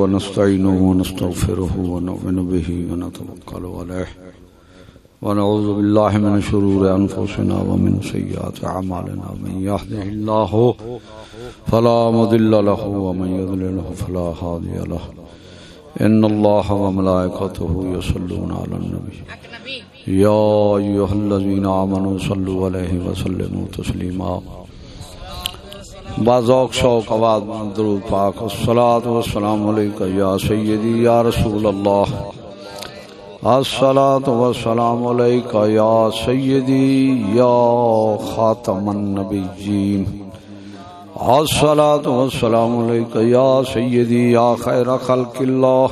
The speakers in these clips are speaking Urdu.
ونستعينه ونستغفره ونؤمن به ونتوكل عليه ونعوذ بالله من شرور أنفسنا ومن سيئات أعمالنا من يهده الله فلا مضل له ومن يضلله فلا هادي له إن الله وملائكته يصلون على النبي يا أيها الذين آمنوا صلوا عليه وسلموا تسليما بازوق شوق آواز درود پاک الصلاة والسلام علیکہ یا سیدی یا رسول اللہ۔ الصلاة والسلام علیکہ یا سیدی یا خاتم النبیین۔ الصلاة والسلام علیکہ یا سیدی یا خیر خلق اللہ۔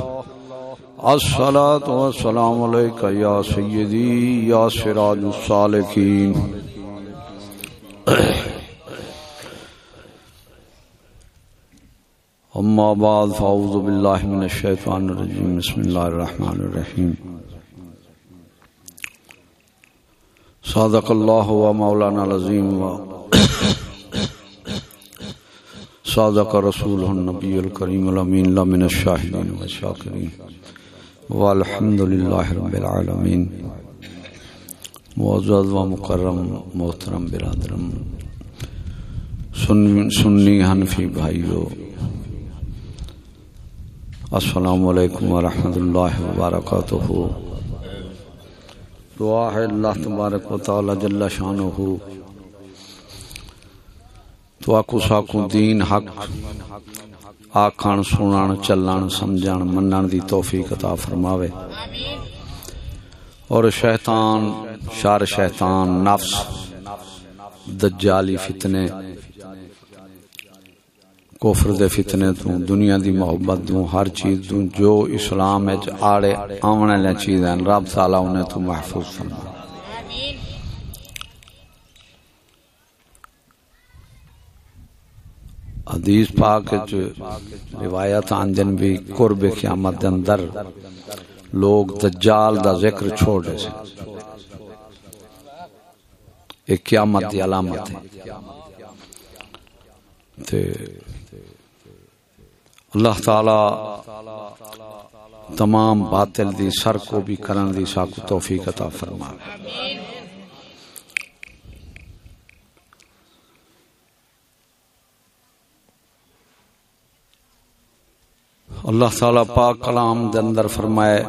الصلاة والسلام علیکہ یا سیدی یا سراج السالکین اما بعد، فاعوذ بالله من الشيطان الرجيم بسم الله الرحمن الرحيم صادق الله ومولانا العظيم و صادق رسوله النبي الكريم الامين لا من الشاهدين والشاكرين والحمد لله رب العالمين معزز و مکرم، محترم، برادرم سنی حنفی بھائیو السلام علیکم ورحمۃ اللہ وبرکاتہ۔ دعا ہے اللہ تبارک و تعالی جل شانہ تو آکو ساکو دین حق آکھان سنان چلان سمجھان منان دی توفیق عطا فرماوے۔ اور شیطان شار شیطان، نفس، دجالی فتنے کفر دے فتنے تو، دنیا دی محبت دوں ہر چیز دوں جو اسلام وچ آڑے آونے لے چیزیں رب تعالی انہیں تو محفوظ فرما۔ حدیث پاک وچ روایت آندن بھی، قرب قیامت دے اندر لوگ دجال دا ذکر چھوڑ دے سے ایک قیامت دی علامت ہے۔ تے اللہ تعالی تمام باطل دی سر کو بھی کرن دی ساکو توفیق عطا فرما۔ اللہ تعالی پاک کلام دے اندر فرمائے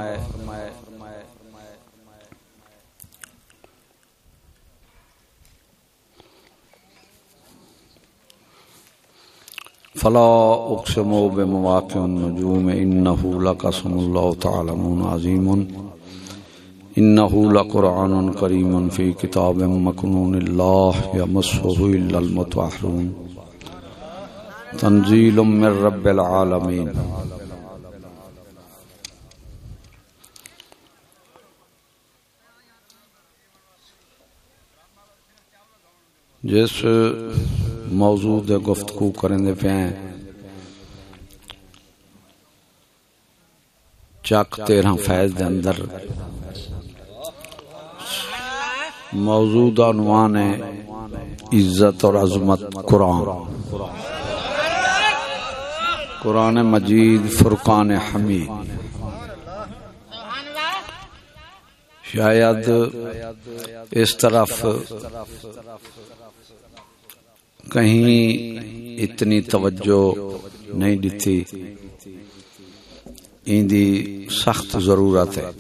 فلا اقسم بمواقع النجوم انه لقسم الله تعالى عظيم انه لقران كريم في كتاب مكنون الله يمسه الا المطهرون تنزيل من رب العالمين جس موضوع دے گفتگو کریں دے پہ ہیں۔ چک تیرہ فیض دے اندر۔ موجود عنوان ہے عزت اور عظمت قرآن۔ قرآن مجید فرقان حمید۔ شاید اس طرف کہیں اتنی توجہ نہیں دیتی۔ دی سخت ضرورت ہے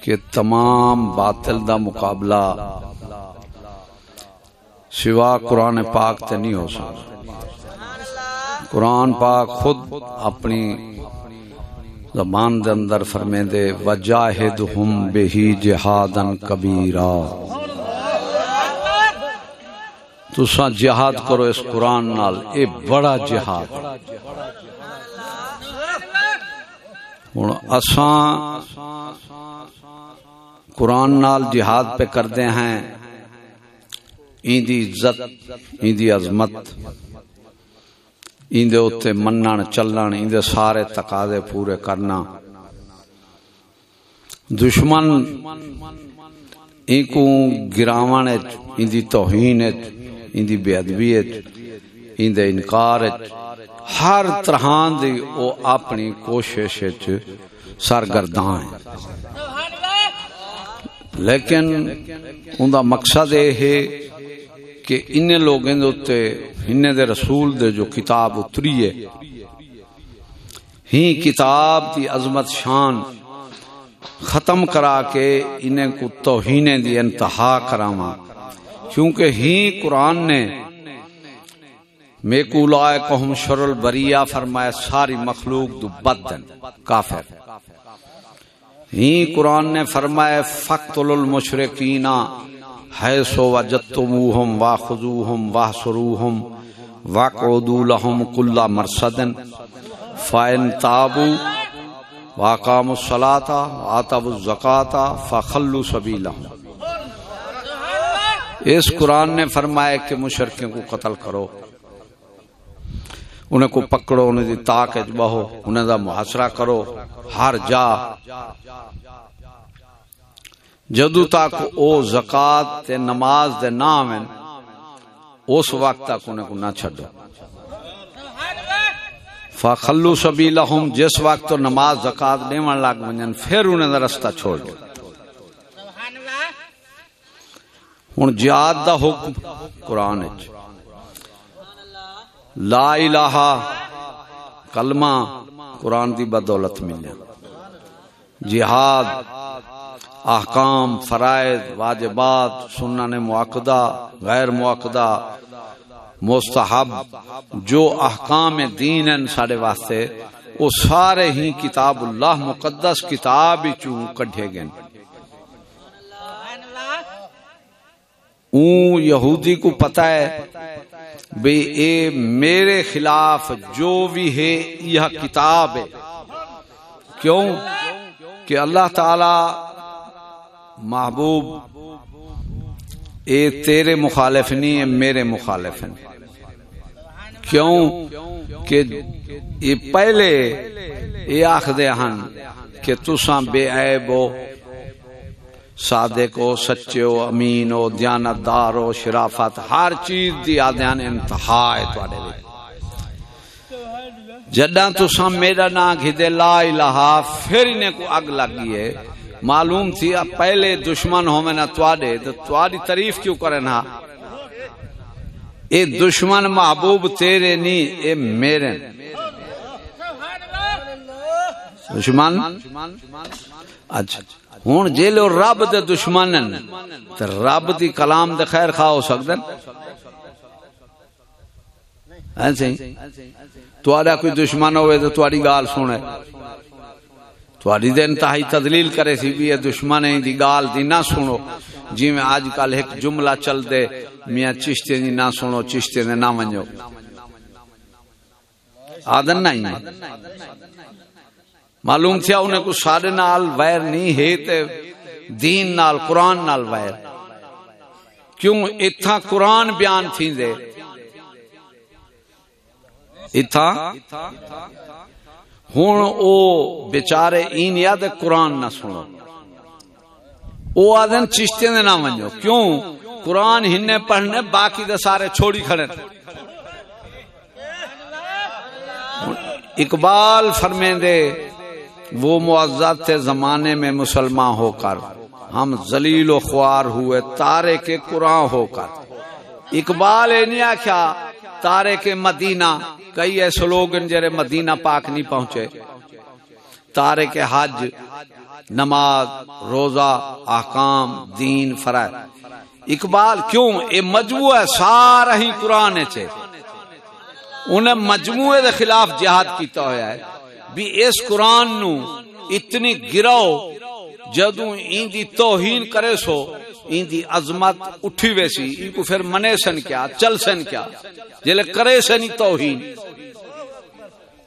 کہ تمام باطل دا مقابلہ سوا قرآن پاک تے نہیں ہو سکتا۔ قرآن پاک خود اپنی زبان دے اندر فرمے دے وجاہدہم بہی جہادن کبیرہ تسا جہاد کرو اس قرآن نال، اے بڑا جہاد۔ ہوں اساں قرآن نال جہاد پہ کرتے ہیں این دی عزت این دی عظمت این دے منن، چلن این دے سارے تقاضے پورے کرنا۔ دشمن این کو گراون این دی توہین ان دی بے ادبی ان دے انکار ہر طرح دی او اپنی کوشش سرگردان ہے لیکن ان دا مقصد یہ ہے کہ ان لوگوں دے ان دے رسول دے جو کتاب اتری ہے، ہی کتاب دی عظمت شان ختم کرا کے انہیں کو توہین دی انتہا کراما کیونکہ ہی قرآن نے میکو لائے قوم شر البریہ فرمائے ساری مخلوق دو بدن کافر۔ ہی قرآن نے فرمائے فقتل المشرقین حیثو وجدتموہم واخذوہم واحصروہم واقعدو لہم کل مرصدن فائن تابو واقام الصلاة آتب الزکاة فخلو سبیلہم۔ اس قرآن نے فرمایا کہ مشرقین کو قتل کرو۔ انہیں کو پکڑو، انہیں دی تاک بہو، انہیں دا محاصرہ کرو۔ ہر جا۔ جدو تک او زکات تے نماز دے نام ہیں اس وقت تک انہیں کو نہ چھڑو فخلو سبیلہم، جس وقت تو نماز زکات دیوان لگ منجن پھر انہیں دا رستہ چھوڑ دو۔ ہن جہاد دا حکم قرآن لا الہ کلمہ قرآن دی بدولت ملیا جہاد احکام فرائض واجبات سنن معقدہ غیر معقدہ مستحب جو احکام دین ہیں سارے واسطے وہ سارے ہی کتاب اللہ مقدس کتاب چوں کڈھے گئے اون یہودی کو پتہ ہے بے اے میرے خلاف جو بھی ہے، یہ کتاب ہے۔ کیوں؟ کہ اللہ تعالی محبوب، اے تیرے مخالف نہیں ہے میرے مخالف ہیں کیوں؟ کہ یہ پہلے یہ آخدے ہن کہ تساں بے عیب ہو۔ صادق ہو سچے ہو امین ہو دیانتدار ہو شرافت، ہر چیز دی آدھیان انتہا ہے تواڈے لئی جڈاں تساں میرا نام گھدے لا الہ، پھر انہیں کو اگ لگی ہے۔ معلوم تھی، اب پہلے دشمن ہو میں نہ تواڈے، تو تواڈی تعریف کیوں کرے نا ہاں؟ اے دشمن محبوب تیرے نہیں اے میرے۔ دشمن۔ اچھا۔ ہوں جی لو رب دے دشمن تے رب دی کلام دے خیر خواہ ہو سکتے ایسے ہاں جی۔ تواڈا کوئی دشمن ہوئے تو تواڈی گال سنے تواڈی دے انتہائی تدلیل کرے سی بھی دشمن دی گال دی نہ سنو۔ جی میں آج کل ایک جملہ چل دے، میاں چشتے دی نہ سنو چشتے دے نہ ونجو آدن نہیں معلوم تھیا انہیں کو سارے نال ویر نہیں، ہے تے دین نال، قرآن نال ویر۔ کیوں؟ اتھا قرآن بیان تھی دے اتھا ہوں او بیچارے این یاد قرآن نہ سنو۔ او آدن چشتے دے نہ ونجو۔ کیوں؟ قرآن ہننے پڑھنے باقی دے سارے چھوڑی کھڑے اقبال فرمیں دے وہ معزز تھے زمانے میں مسلمان ہو کر۔ ہم ذلیل و خوار ہوئے، تارے کے قرآن ہو کر۔ اقبال نہیں تارے کے مدینہ، کئی ایسے لوگ جرے مدینہ پاک نہیں پہنچے۔ تارے کے حج، نماز، روزہ، احکام، دین، فرائض۔ اقبال کیوں؟ اے مجموعہ ہے سارا ہی قرآن چے انہیں مجموعے دے خلاف جہاد کیتا ہویا ہے۔ بھی اس قرآن نو اتنی گراؤ جدو این دی توہین کرے سو این دی عظمت اٹھی ویسی این کو پھر منے سن کیا، چل سن کیا۔ جلے کرے سنی توہین۔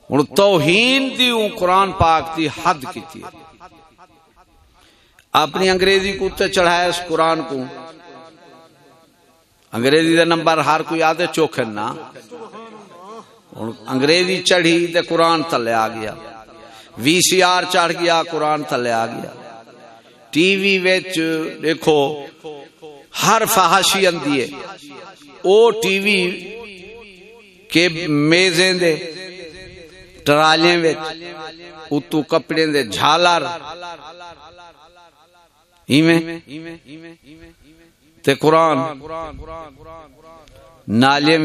اور توہین دی اون قرآن پاک دی حد کی تھی اپنی انگریزی کو تے چڑھایا اس قرآن کو۔ انگریزی دے نمبر ہر کوئی آدھے چوکھن نا انگریزی چڑھی تے قرآن تلے آ گیا۔ وی سی آر چڑھ گیا، قرآن تلے آ گیا۔ ٹی وی وچ دیکھو، ہر فحاشی اندی ہے۔ او ٹی وی کے میزیں دے، ٹرالیں اتو کپڑے دے، جھالر۔ تے قرآن نالے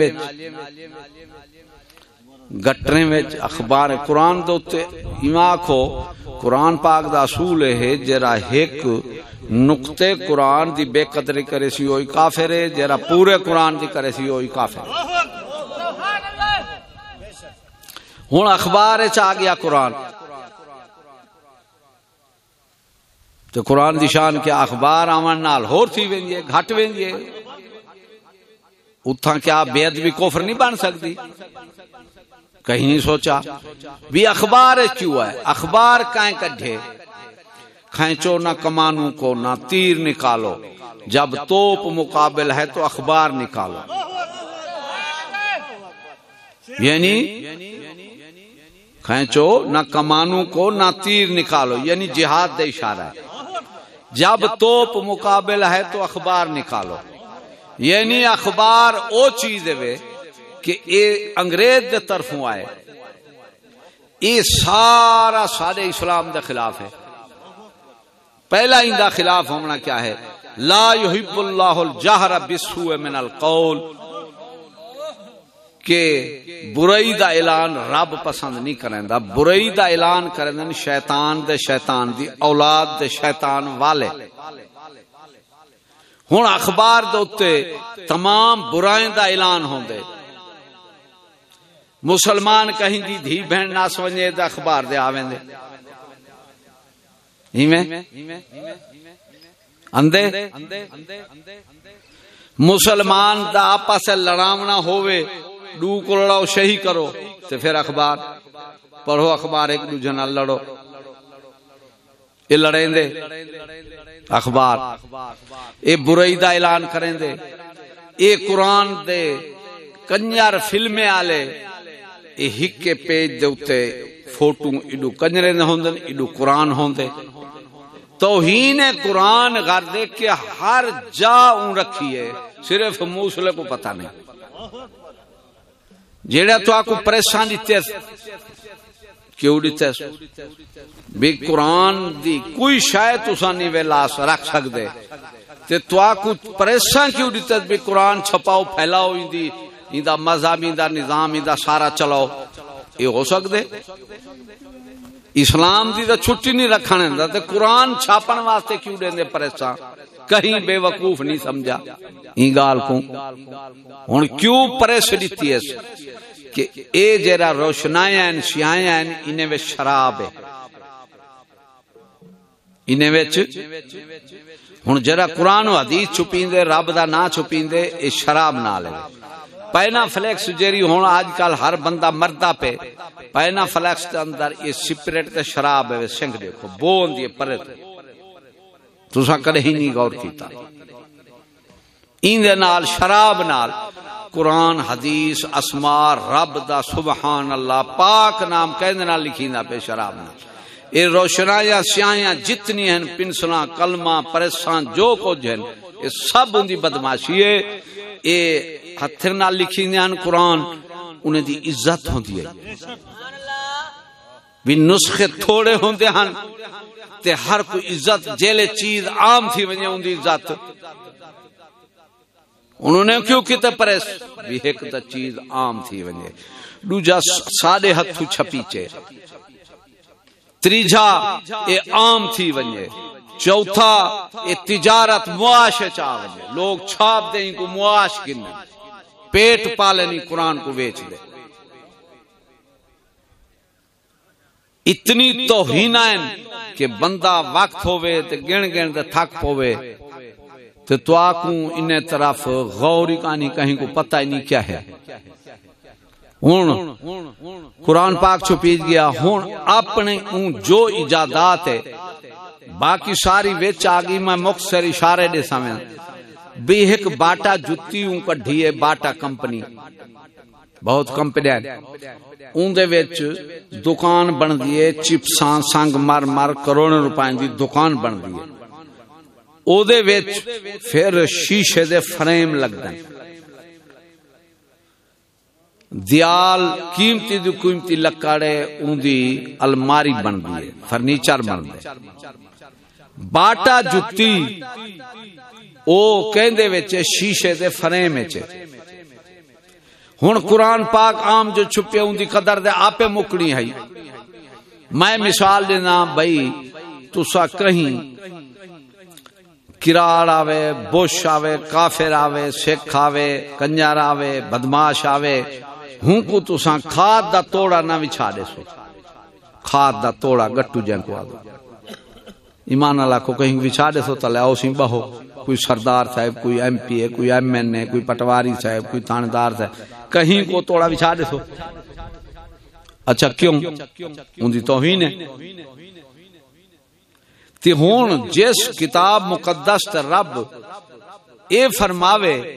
گٹرے وچ اخبار قرآن دے اوتے ایویں آکھو، قرآن پاک دا اصول ہے جرا ایک نقطے قرآن دی بے قدری کرے سی ہوئی کافر ہے جرا پورے قرآن دی کرے سی ہوئی کافر ہوں اخبار آ گیا قرآن۔ تو قرآن دی شان کیا اخبار آمن نال ہور تھی وینجے، گھٹ وینجے۔ اتھا کیا بے ادبی کفر نہیں بن سکتی کہیں نہیں سوچا۔ بھی اخبار کیوں ہے؟ اخبار کہیں کڈھے؟ کھینچو نہ کمانو کو، نہ تیر نکالو۔ جب توپ مقابل ہے تو اخبار نکالو۔ یعنی کھینچو نہ کمانو کو، نہ تیر نکالو۔ یعنی جہاد دے اشارہ ہے۔ جب توپ مقابل ہے تو اخبار نکالو۔ یعنی اخبار او چیز ہے کہ اے انگریز دے طرفوں آئے۔ یہ سارا سارے اسلام دے خلاف ہے۔ پہلا اندہ خلاف ہونا کیا ہے؟ لا يحب اللہ الجہر بسوء من القول۔ کہ برائی دا اعلان رب پسند نہیں کریں دا برائی دا اعلان کریں دا یعنی شیطان دے شیطان دی اولاد دے شیطان والے۔ ہن اخبار دے اوتے تمام برائیں دا اعلان ہوندے۔ مسلمان کہیں دی دھی بہن نہ سمجھے دا اخبار دے آویں دے۔ اندے؟ مسلمان دا آپس لڑامنا ہوئے ڈو کو لڑاؤ شہی کرو تو پھر اخبار۔ پڑھو اخبار، ایک دوجہ نہ لڑو۔ یہ لڑیں دے۔ اخبار۔ یہ برائی دا اعلان کریں دے۔ یہ قرآن دے کنجر فلمیں آلے یہ ہکے پیج دے اتے فوٹو ایڈو کنجرے نہ ہوندن ایڈو قرآن ہوندے توہین قرآن غر دے کہ ہر جا اون رکھی ہے صرف موسلے کو پتہ نہیں جیڑا تو آکو پریشان دیتے کیوں دیتے بھی قرآن دی کوئی شاید تسا نہیں ویلاس رکھ سکتے تے تو آکو پریشان کیوں دیتے بھی قرآن چھپاؤ پھیلاؤ اندی اندا مذہب اندا نظام اندا سارا چلاؤ۔ یہ ہو سکتے اسلام دی تو چھٹی نہیں رکھنے دا تے قرآن چھاپن واسطے کیوں دے پریشان؟ کہیں بے وقوف نہیں سمجھا۔ این گال کو۔ ہن کیوں پریش دیتی ہے؟ کہ اے جرا روشنائیں ہیں سیاہیں ہیں، انہیں وچ شراب ہے۔ انہیں وچ؟ ہن جرا قرآن و حدیث چھپیندے، رب دا نہ چھپیندے، اے شراب نہ لے پینا فلیکس جیری ہونا آج کل ہر بندہ مردہ پہ پینا فلیکس کے اندر یہ سپریٹ تے شراب ہے، سنگ دیکھو، بون دیے پرے تو سا کرے ہی نہیں غور کیتا۔ این دے نال، شراب نال، قرآن، حدیث اسمار رب دا سبحان اللہ پاک نام کہنے نال لکھینا پہ شراب نال۔ یہ روشنائیاں سیاہیاں جتنی ہیں پنسلاں کلمہ پریسان جو کچھ ہیں یہ سب ان دی بدماشی ہے۔ یہ ہتھ نال لکھی دیان قرآن، انہیں دی عزت ہوندی ہے۔ بھی نسخے تھوڑے ہوندے ہن، تے ہر کوئی عزت، جیلے چیز عام تھی ونجے ان دی عزت۔ انہوں نے کیوں کیتے پریس؟ بھی ایک تا چیز عام تھی ونجے دوجا ساڑے ہتھو چھپیچے تریجا، اے عام تھی ونجے چوتھا، اے تجارت معاش چاہ ونجے لوگ چھاپ دیں کو معاش گنن پیٹ پالنی قرآن کو ویچ دے۔ اتنی توہین کہ بندہ وقت ہوئے تے گن گن تے تھک پوے تے تو آکوں انہیں طرف غوری کانی کہیں کو پتہ ہی نہیں کیا ہے۔ ہون، قرآن پاک چھپیج گیا۔ ہون، اپنے اون جو اجادات ہے، باقی ساری ویچ آگی میں مخصر اشارے دے سامنے۔ بھی ایک باٹا جتی ہوں کڈھی ہے باٹا کمپنی۔ بہت کمپنی ہے اون دے وچ دکان بن دیے چپساں سنگ مر مر کروڑ روپے دی دکان بن دیے او دے وچ پھر شیشے دے فریم لگ دیال قیمتی دی قیمتی لکڑے اون دی الماری بن دی فرنیچر بن دی باٹا جتی او کہندے وچے شیشے دے فریم وچے ہن قرآن پاک عام جو چھپے اون دی قدر دے آپے مکڑی ہے۔ میں مثال دینا بھائی تسا کہیں کرار آوے بوش آوے، کافر آوے، سکھ آوے، کنجر آوے، بدماش آوے۔ ہوں کو تسا کھاد دا توڑا نہ وچھا دے سو۔ کھاد دا توڑا گٹو جن کو آدھو۔ ایمان اللہ کو کہیں وچھا دے سو تلے آؤ سیں بہو۔ کوئی سردار صاحب، کوئی ایم پی ہے کوئی ایم این اے، کوئی پٹواری صاحب، کوئی تاندار صاحب۔ کہیں کو توڑا وچھا دے سو۔ اچھا کیوں؟ ان دی توہین ہے۔ تی ہون جس کتاب مقدس تے رب اے فرماوے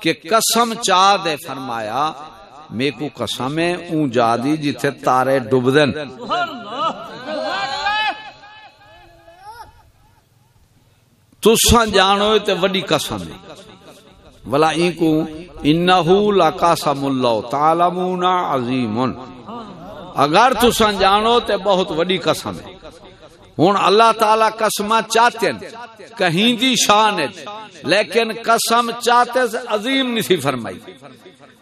کہ قسم چاہ دے فرمایا میں کو قسم ہے اون جا دی جتھے تارے ڈوب دن تساں جانو تے وڈی قسم ولا این کو انہو لقاسم اللہ تعلمون عظیم اگر تساں جانو تے بہت وڈی قسم ہے۔ ہوں اللہ تعالی قسم چاہتے کہیں دی شان ہے۔ لیکن قسم چاہتے عظیم نہیں سی فرمائی۔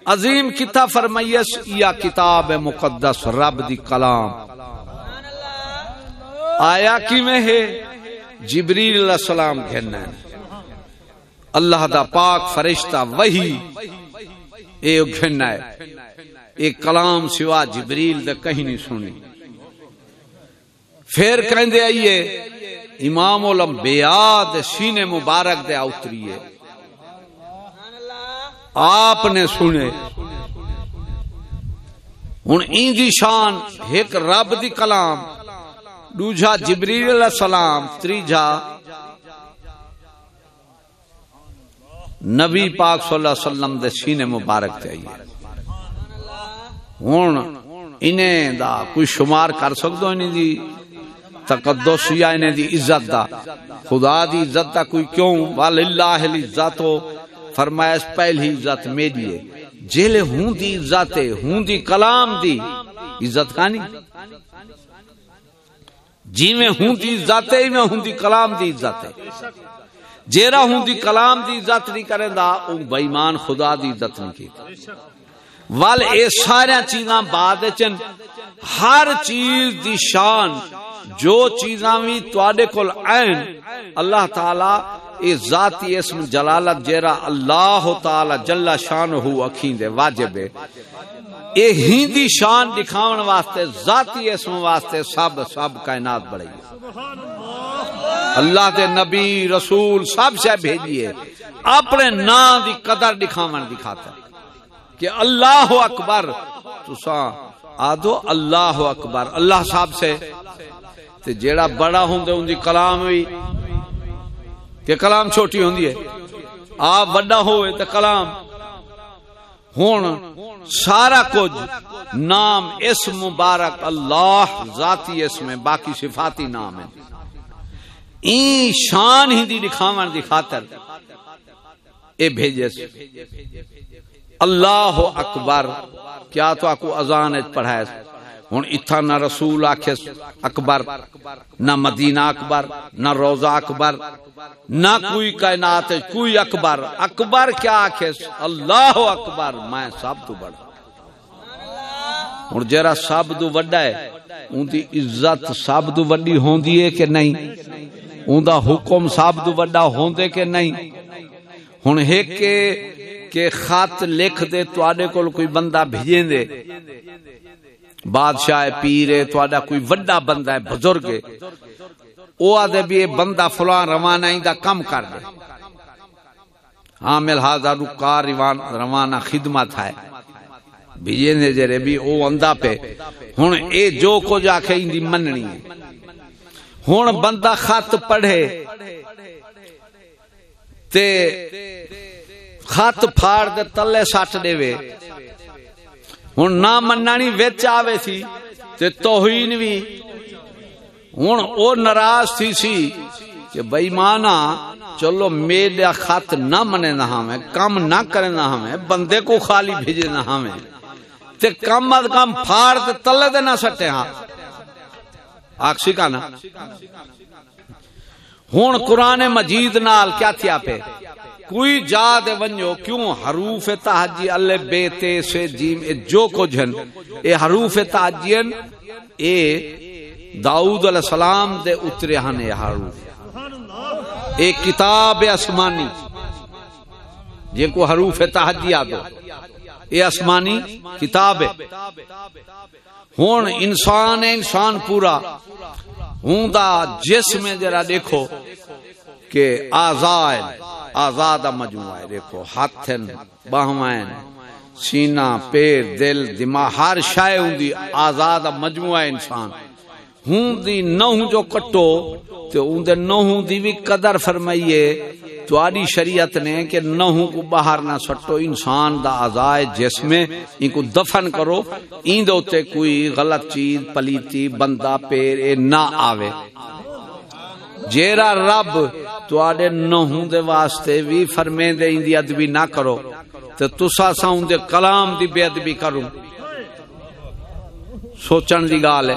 عظیم کتا فرمائیس یا کتاب مقدس رب دی کلام۔ آیا کی میں ہے؟ جبریل علیہ السلام کہنا ہے۔ اللہ دا پاک فرشتہ وہی اے گھننا ہے۔ ایک کلام سوا جبریل دے کہیں نہیں سنی پھر کہندے آئیے، امام الانبیاء دے سینے مبارک دے اتریے۔ آپ نے سنے۔ ہن این دی شان، ایک رب دی کلام۔ دوجا جبریل علیہ السلام تریجا نبی پاک صلی اللہ علیہ وسلم دے سینے مبارک تے آئیے۔ ہن انہیں دا کوئی شمار کر سکدو انہیں دی تقدس یا انہیں دی عزت دا۔ خدا دی عزت دا کوئی کیوں؟ واللہ العزت ہو۔ فرمایا، اس پہلی عزت میری ہے۔ جیلے ہوں دی عزت ہے، ہوں دی کلام دی۔ عزت کانی؟ جی میں ہوں دی عزت ہے میں ہوں دی کلام دی عزت ہے۔ جیرا ہوں دی کلام دی عزت نہیں کریں دا، او بیمان خدا دی عزت نہیں کی وال اے سارے چیزاں بعد چن ہر چیز دی شان، جو چیزاں بھی تواڈے کول عین اللہ تعالی اے ذاتی اسم جلالت جیرا اللہ تعالی جل شانہ اکھیں دے واجب ہے۔ اے ہندی شان دکھاون واسطے، ذاتی اسم واسطے سب سب کائنات بڑھائی اللہ دے نبی، رسول سب سے بھیجیے اپنے نام دی قدر دکھاون دکھاتا کہ اللہ اکبر، تساں آدھو اللہ اکبر، اللہ صاحب سے۔ تے جیڑا بڑا ہوں دے ان دی کلام بھی کہ کلام چھوٹی ہوں ہے۔ آپ بڑا ہوئے تے کلام ہون سارا کچھ نام اس مبارک اللہ ذاتی اس میں، باقی صفاتی نام ہے۔ این شان ہی دی دکھاون دی خاطر۔ اے بھیجس۔ اللہ اکبر، کیا تو آکو اذان پڑھائے؟ ہوں اتھا نہ رسول آخس اکبر، نہ مدینہ اکبر، نہ روزہ اکبر، نہ کوئی کائنات، کوئی اکبر۔ اکبر کیا آخس اللہ اکبر۔ میں سب تو بڑا۔ ہوں جرا سب تو وڈا ہے، ان دی عزت سب تو وڈی ہوندی ہے کہ نہیں؟ ان دا حکم سب تو وڈا ہوندے کہ نہیں؟ ہوں ایک کہ خط لکھ دے تو کول کوئی بندہ بھیجیں دے بادشاہ پیرے تھوڑا کوئی وڈا بندہ ہے، بزرگ ہے۔ او آدھے بھی یہ بندہ فلان روانہ ہی دا کم کر دے۔ حامل حاضر رکار روانہ خدمت ہے۔ بھیجے نے جرے بھی او اندہ پہ۔ ہن اے جو کو جا کے اندی مننی ہے۔ ہن بندہ خط پڑھے۔ تے خط پھاڑ دے، تلے سٹ دے وے۔ ہوں نہ منانی وچ آوے سی، تے توہین بھی ہوں او ناراض تھی سی کہ بئی مانا، چلو میرا خط نہ منے نہ ہمیں، کم نہ کرے نہ ہمیں، بندے کو خالی بھیجے نہ ہمیں۔ تے کم از کم پھاڑ تے تلے دے نہ سٹے ہاں۔ آکسی کا نا ہون قرآن مجید نال کیا تھیا پہ کوئی جا دے ونجو، کیوں؟ حروف تحجی اللہ بے تے سے جیم، اے جو کچھ ہیں۔ اے حروف تحجین اے داؤد علیہ السلام دے اترے ہن اے حروف۔ اے کتاب اسمانی جے کو حروف تحجی آدو اے اسمانی کتاب ہے۔ ہون انسان ہے، انسان پورا۔ ہوں دا جسم جرا دیکھو۔ کہ آزاد آزاد مجموعہ ہے۔ دیکھو، ہاتھ باہوائن سینہ، پیر، دل، دماغ، ہر شے ہوں دی آزاد مجموعہ انسان۔ ہوں دی نہ جو کٹو تو ان دے نہ دی بھی قدر فرمائیے۔ تو آدھی شریعت نے کہ نہوں کو باہر نہ سٹو، انسان دا آزائے جسم ان کو دفن کرو۔ این دوتے کوئی غلط چیز، پلیتی، بندہ، پیر، اے نہ آوے۔ جیرا رب تو نہوں دے واسطے بھی فرمین دے ان دی ادبی نہ کرو۔ تو تسا سا ان دے کلام دی بے ادبی کروں۔ سوچن دی گال ہے۔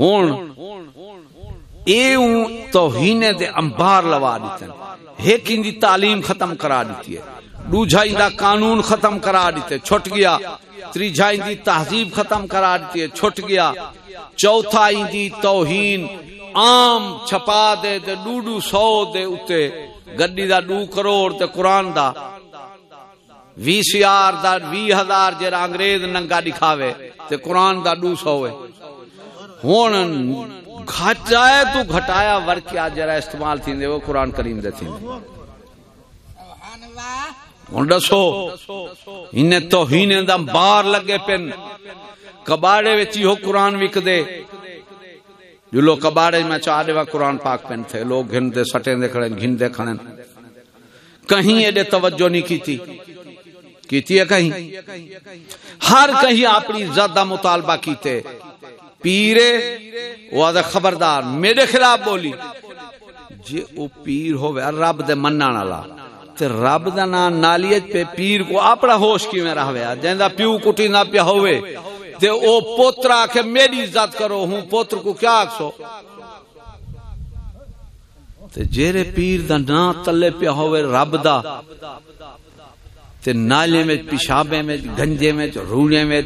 ہون، ایوں توہین دے انبار لوا دیتے ایک ان دی تعلیم ختم کرا دیتی ہے۔ دوجھا ان دا قانون ختم کرا دیتے چھٹ گیا۔ تریجھا ان دی تہذیب ختم کرا دیتی ہے۔ چھٹ گیا۔ چوتھا ان دی توہین۔ عام چھپا دے دے ڈو ڈو سو دے اتے۔ گڈی دا ڈو کروڑ تے قرآن دا۔ وی سی آر دا وی ہزار جیرا انگریز ننگا دکھاوے تے قرآن دا ڈو سو ہے ہون گھٹائے تو گھٹایا ورکیا جرا استعمال تھی دے وہ قرآن کریم دے تھی ہوں دسو، انہیں توہین دا بار لگے پن۔ کباڑے وچ ہو قرآن وک دے جو لوگ کباڑے میں چاہ دے قرآن پاک پن تھے، لوگ گھن دے سٹیں دے کھڑے گھن دے کھڑے۔ کہیں ایڈے توجہ نہیں کی تھی کیتی ہے کہیں؟ ہر کہیں اپنی زیادہ مطالبہ کیتے۔ پیرے، وہ آدھا خبردار، میرے خلاف بولی۔ جی او پیر ہوئے رب دے مننا نالا تے رب دا نا نالیت پہ پیر کو اپنا ہوش کی میں رہوے؟ جہاں پیو کٹی نہ پیا ہوئے تے او پوترا کے میری عزت کرو، ہوں پوتر کو کیا آکسو تے جیرے پیر دا نا تلے پیا ہوئے رب دا، تے نالے میں، پیشابے میں، گنجے میں روڑے میں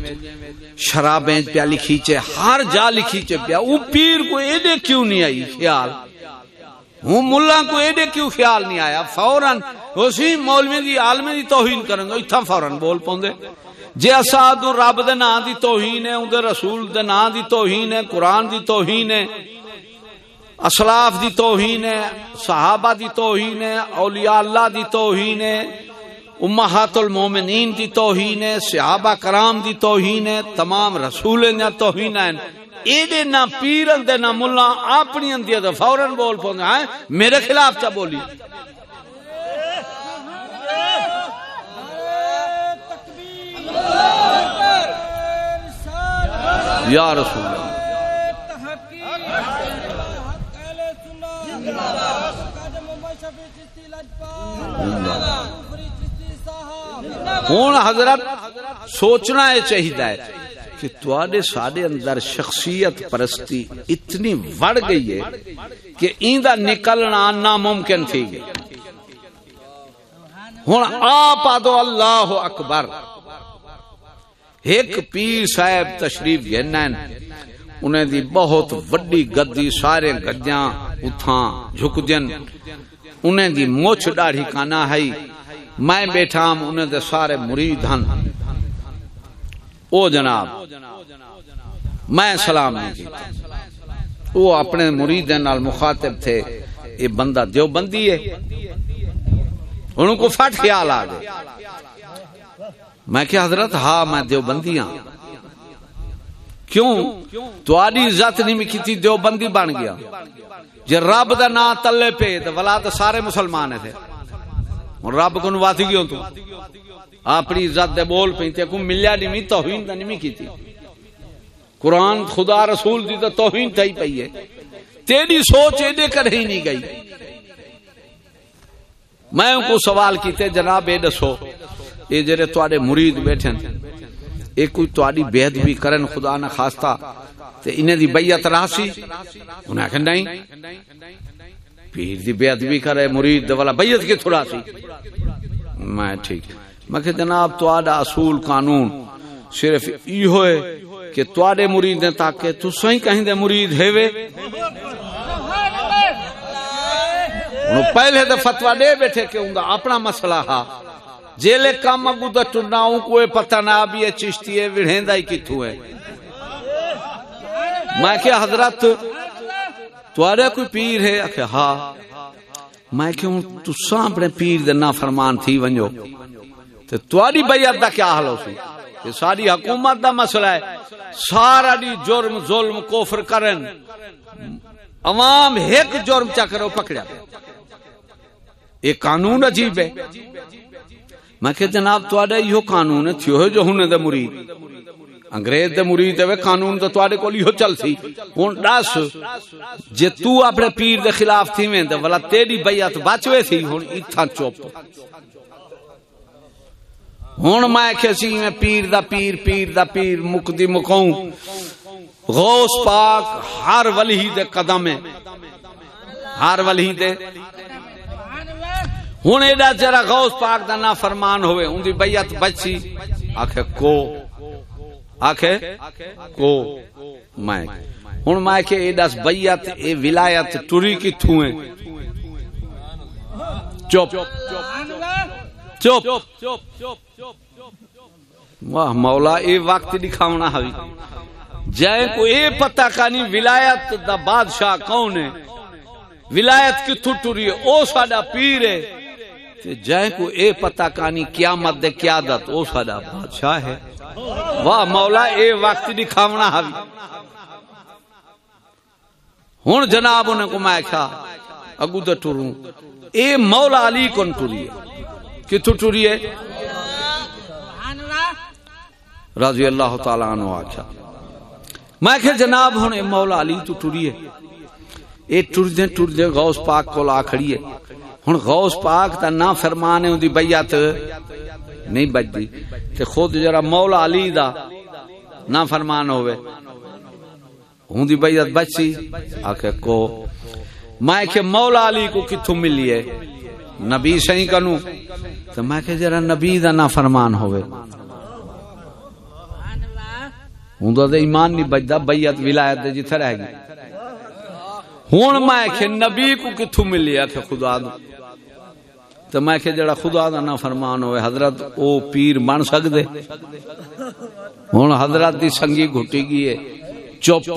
شرابیں پیا لکھی چے ہر جا لکھی چے پیا۔ او پیر کو ایڈے کیوں نہیں آئی خیال؟ ہوں ملا کو ایڈے کیوں خیال نہیں آیا؟ فوراً اسی مولوی دی عالمی دی توہین کریں گے اتھا فوراً بول پوندے۔ جے اساد رب دے نام دی توہین ہے اون دے رسول دے نام دی توہین ہے، قرآن دی توہین ہے، اسلاف دی توہین ہے، صحابہ دی توہین ہے، اولیاء اللہ دی توہین ہے، امہات المومنین دی توہین ہے، صحابہ کرام دی توہین ہے، تمام رسول دی توہین ہے ایڈے نہ پیرن دے نہ ملا اپنی اندیا تو فوراً بول پوندے ہیں میرے خلاف چا بولی؟ یا رسول اللہ۔ ہوں حضرت، سوچنا یہ چاہیے کہ تواڈے ساڈے اندر شخصیت پرستی اتنی وڑ گئی ہے کہ ایندا نکلنا ناممکن تھی گئی۔ ہوں آپ آدو اللہ اکبر۔ ایک پیر صاحب تشریف گھنن انہیں دی بہت وڈی گدی سارے گجاں اتھاں جھک جن انہیں دی موچ ڈاڑھی کانا ہے۔ میں بیٹھا ہم انہیں دے سارے مرید ہن۔ او جناب، میں سلام نہیں کی وہ اپنے مرید نال مخاطب تھے۔ یہ بندہ دیو بندی ہے۔ انہوں کو فٹ خیال آ گئے میں کہ حضرت ہاں میں دیو بندی ہاں کیوں؟ تو عزت نہیں مکی تھی دیو بندی بن گیا۔ جی رب دا نا تلے پہ تو ولا تو سارے مسلمان تھے ہن رب کو نواتی گیوں تو؟ اپنی عزت دے بول پہ تے، کو ملیا نہیں می توہین دا نہیں کی تھی قرآن خدا رسول دی تو توہین تھی پئی ہے۔ تیری سوچ ایڈے کر ہی نہیں گئی۔ میں ان کو سوال کیتے، جناب، اے دسو۔ اے جڑے تواڈے مرید بیٹھے اے کوئی تواڈی بیعت بھی کرن، خدا نہ خواستہ تے انہیں دی بیعت راسی؟ انہیں کہ نہیں؟ پیر دی بیعت بھی کرے، مرید دے والا بیعت کی تھوڑا سی میں ٹھیک۔ میں کہ جناب، تواڈا اصول قانون صرف ای ہوئے کہ تواڈے مرید نے تاکہ تو سہی کہیں دے مرید ہیوے۔ انہوں پہلے دے فتوہ دے بیٹھے کہ انہوں اپنا مسئلہ ہا۔ جیلے کام اگو دا ٹرنا ہوں کوئی پتہ نہ بھی ہے، چشتی ہے وڑھیں دائی کی تو ہے۔ میں کہ حضرت توارے کوئی پیر ہے؟ کہ ہاں۔ میں کہ ہوں تو سامنے پیر دے نا فرمان تھی ونجو۔ تو تواری بیعت دا کیا حل ہو سی؟ کہ ساری حکومت دا مسئلہ ہے۔ سارا دی جرم، ظلم کوفر کرن۔ عوام ایک جرم چا کرو، پکڑیا۔ ایک قانون عجیب ہے۔ میں کہ جناب تواڈا یہ قانون تھیو جو ہن دے مرید۔ انگریز دے مرید دے قانون تے تواڈے کول یہ چل سی۔ ہن دس جے تو اپنے پیر دے خلاف تھی ویں تے ولا تیری بیعت بچوے سی، ہن ایتھا چپ۔ ہن میں کہ سی، میں پیر دا پیر پیر دا پیر، مکدی مکوں غوث پاک ہر ولی دے قدم ہے ہر ولی دے ہوں ایڈا جرا غوث پاک دا نا فرمان ہوئے، ان دی بیعت بچی۔ آکھے، کو؟ آکھے، کو؟ میں۔ ہوں میں کہ ایڈا بیعت، اے ولایت ٹری کی تھویں چپ۔ چپ۔ واہ، مولا، اے وقت دکھاونا ہوئی جائے کو اے پتہ کانی ولایت دا بادشاہ کون ہے؟ ولایت کتھو ٹری ہے؟ او ساڈا پیر ہے۔ تے جائے کو اے پتہ کانی قیامت دے قیادت، او ساڈا بادشاہ ہے۔ واہ مولا، اے وقت دکھاونا ہوئی ہن جناب نے کو میں کہا اگو تے ٹروں۔ اے مولا علی کون ٹری ہے؟ کتھو ٹری ہے؟ رضی اللہ تعالی عنہ آکھا۔ میں کہ جناب ہن مولا علی تو ٹری ہے۔ اے ٹر دے ٹر دے غوث پاک کول آ کھڑی ہے۔ ہن غوث پاک تا نا فرمان ہے اودی بیعت نہیں بجدی۔ تے خود جرا مولا علی دا نا فرمان ہوے اودی بیعت بچی۔ آکھے، کو؟ میں کہ مولا علی کو کتھوں ملی ہے؟ نبی صحیح کنو؟ تو میں کہ جرا نبی دا نا فرمان ہوے ہوں تو ایمان نہیں بجتا بیعت ولایت دے جتھے رہ گئی۔ ہوں میں کہ نبی کو کتھوں ملی ہے؟ کہ خدا دو تو میں کہ جڑا خدا دا نہ فرمان ہوئے، حضرت او پیر بن سکدے۔ ہوں حضرت دی سنگی گھٹی گئی ہے۔ چپ۔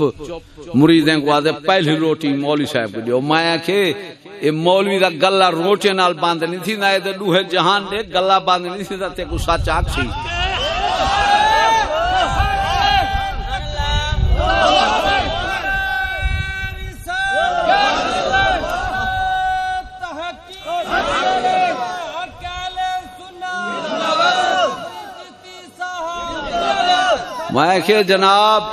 مریدیں کو آدھے پہلی روٹی مولوی صاحب کو دیو۔ میں کہ اے مولوی دا گلا روٹے نال باندھ نہیں تھی، نہ اے دوہے جہان دے گلا باندھ نہیں تھی تے کو سچ آکھ سی میں کہ جناب،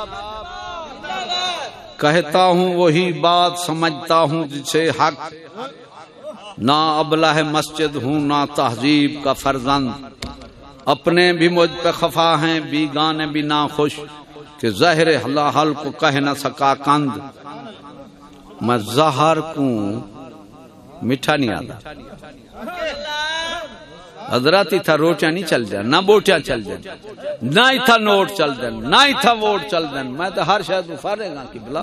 کہتا ہوں وہی بات، سمجھتا ہوں جسے حق۔ نہ ابلہ مسجد ہوں، نہ تہذیب کا فرزند۔ اپنے بھی مجھ پہ خفا ہیں، بھی گانے بھی نہ خوش۔ کہ زہر حل کو کہہ نہ سکا کند۔ میں زہر کو میٹھا نہیں آتا۔ حضرت تھا روٹیاں نہیں چل جائیں نہ بوٹیاں چل جائیں نہ تھا نوٹ چل دیں نہ تھا ووٹ چل دیں میں تو ہر شاید فارے گا کی بلا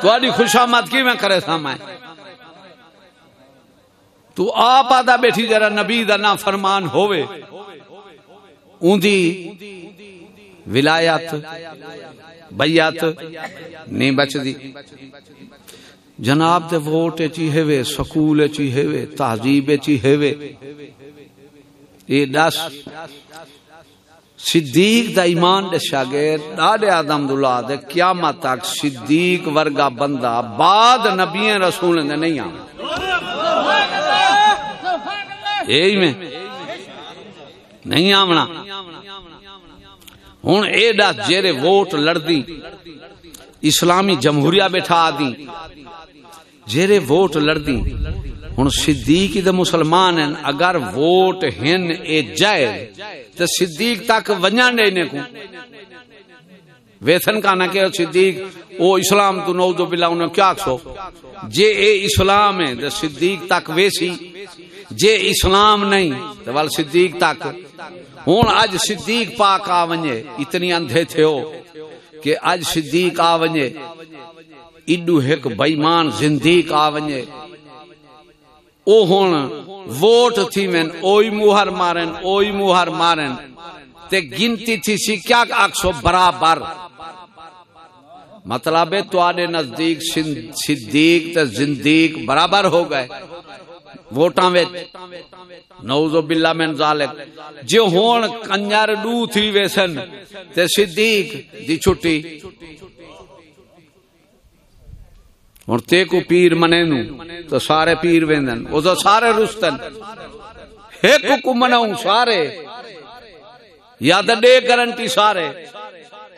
تھوڑی خوشامد کی میں کرے سا میں؟ تو آپ آدھا بیٹھی جرا نبی دا نہ فرمان ہوئے اوندی ولایت، بیعت نہیں بچ دی جناب دے ووٹ چی ہوئے سکول چی ہوئے تہذیب چی ہوئے اے دس صدیق دا ایمان دے شاگیر دادے آدم دلہ دے، قیامت تک صدیق ورگا بندہ بعد نبی رسول دے نہیں آم یہی میں نہیں آمنا۔ ہوں اے دس جیرے ووٹ لڑ دی اسلامی جمہوریہ بیٹھا آدی جیرے ووٹ لڑدی، ہن صدیق دے مسلمان ہیں، اگر ووٹ ہن اے جائے تے صدیق تک ونجان دینے کو۔ ویتن کا نہ کہ صدیق، او اسلام تو نعوذ باللہ انہوں کیا سو جے اے اسلام ہے، تے صدیق تک ویسی۔ جے اسلام نہیں، تے وال صدیق تک۔ ہن اج صدیق پاک آ ونجے، اتنی اندھے تھے ہو کہ اج صدیق آ ونجے۔ ایڈو ایک بےمان زندیق آ ونجے او ہن ووٹ تھی میں اوئی موہر مارن اوئی موہر مارن تے گنتی تھی سی کیا اکسو برابر مطلب ہے تو آنے نزدیک صدیق تے زندیق برابر ہو گئے ووٹاں وچ نعوذ باللہ من ذالک جو ہون کنجر دو تھی ویسن تے صدیق دی چھٹی اور تے کو پیر منے نو، تو سارے پیر ویندن۔ او تو سارے رستن۔ ایک کو مناؤں سارے۔ یا تو دے گارنٹی سارے۔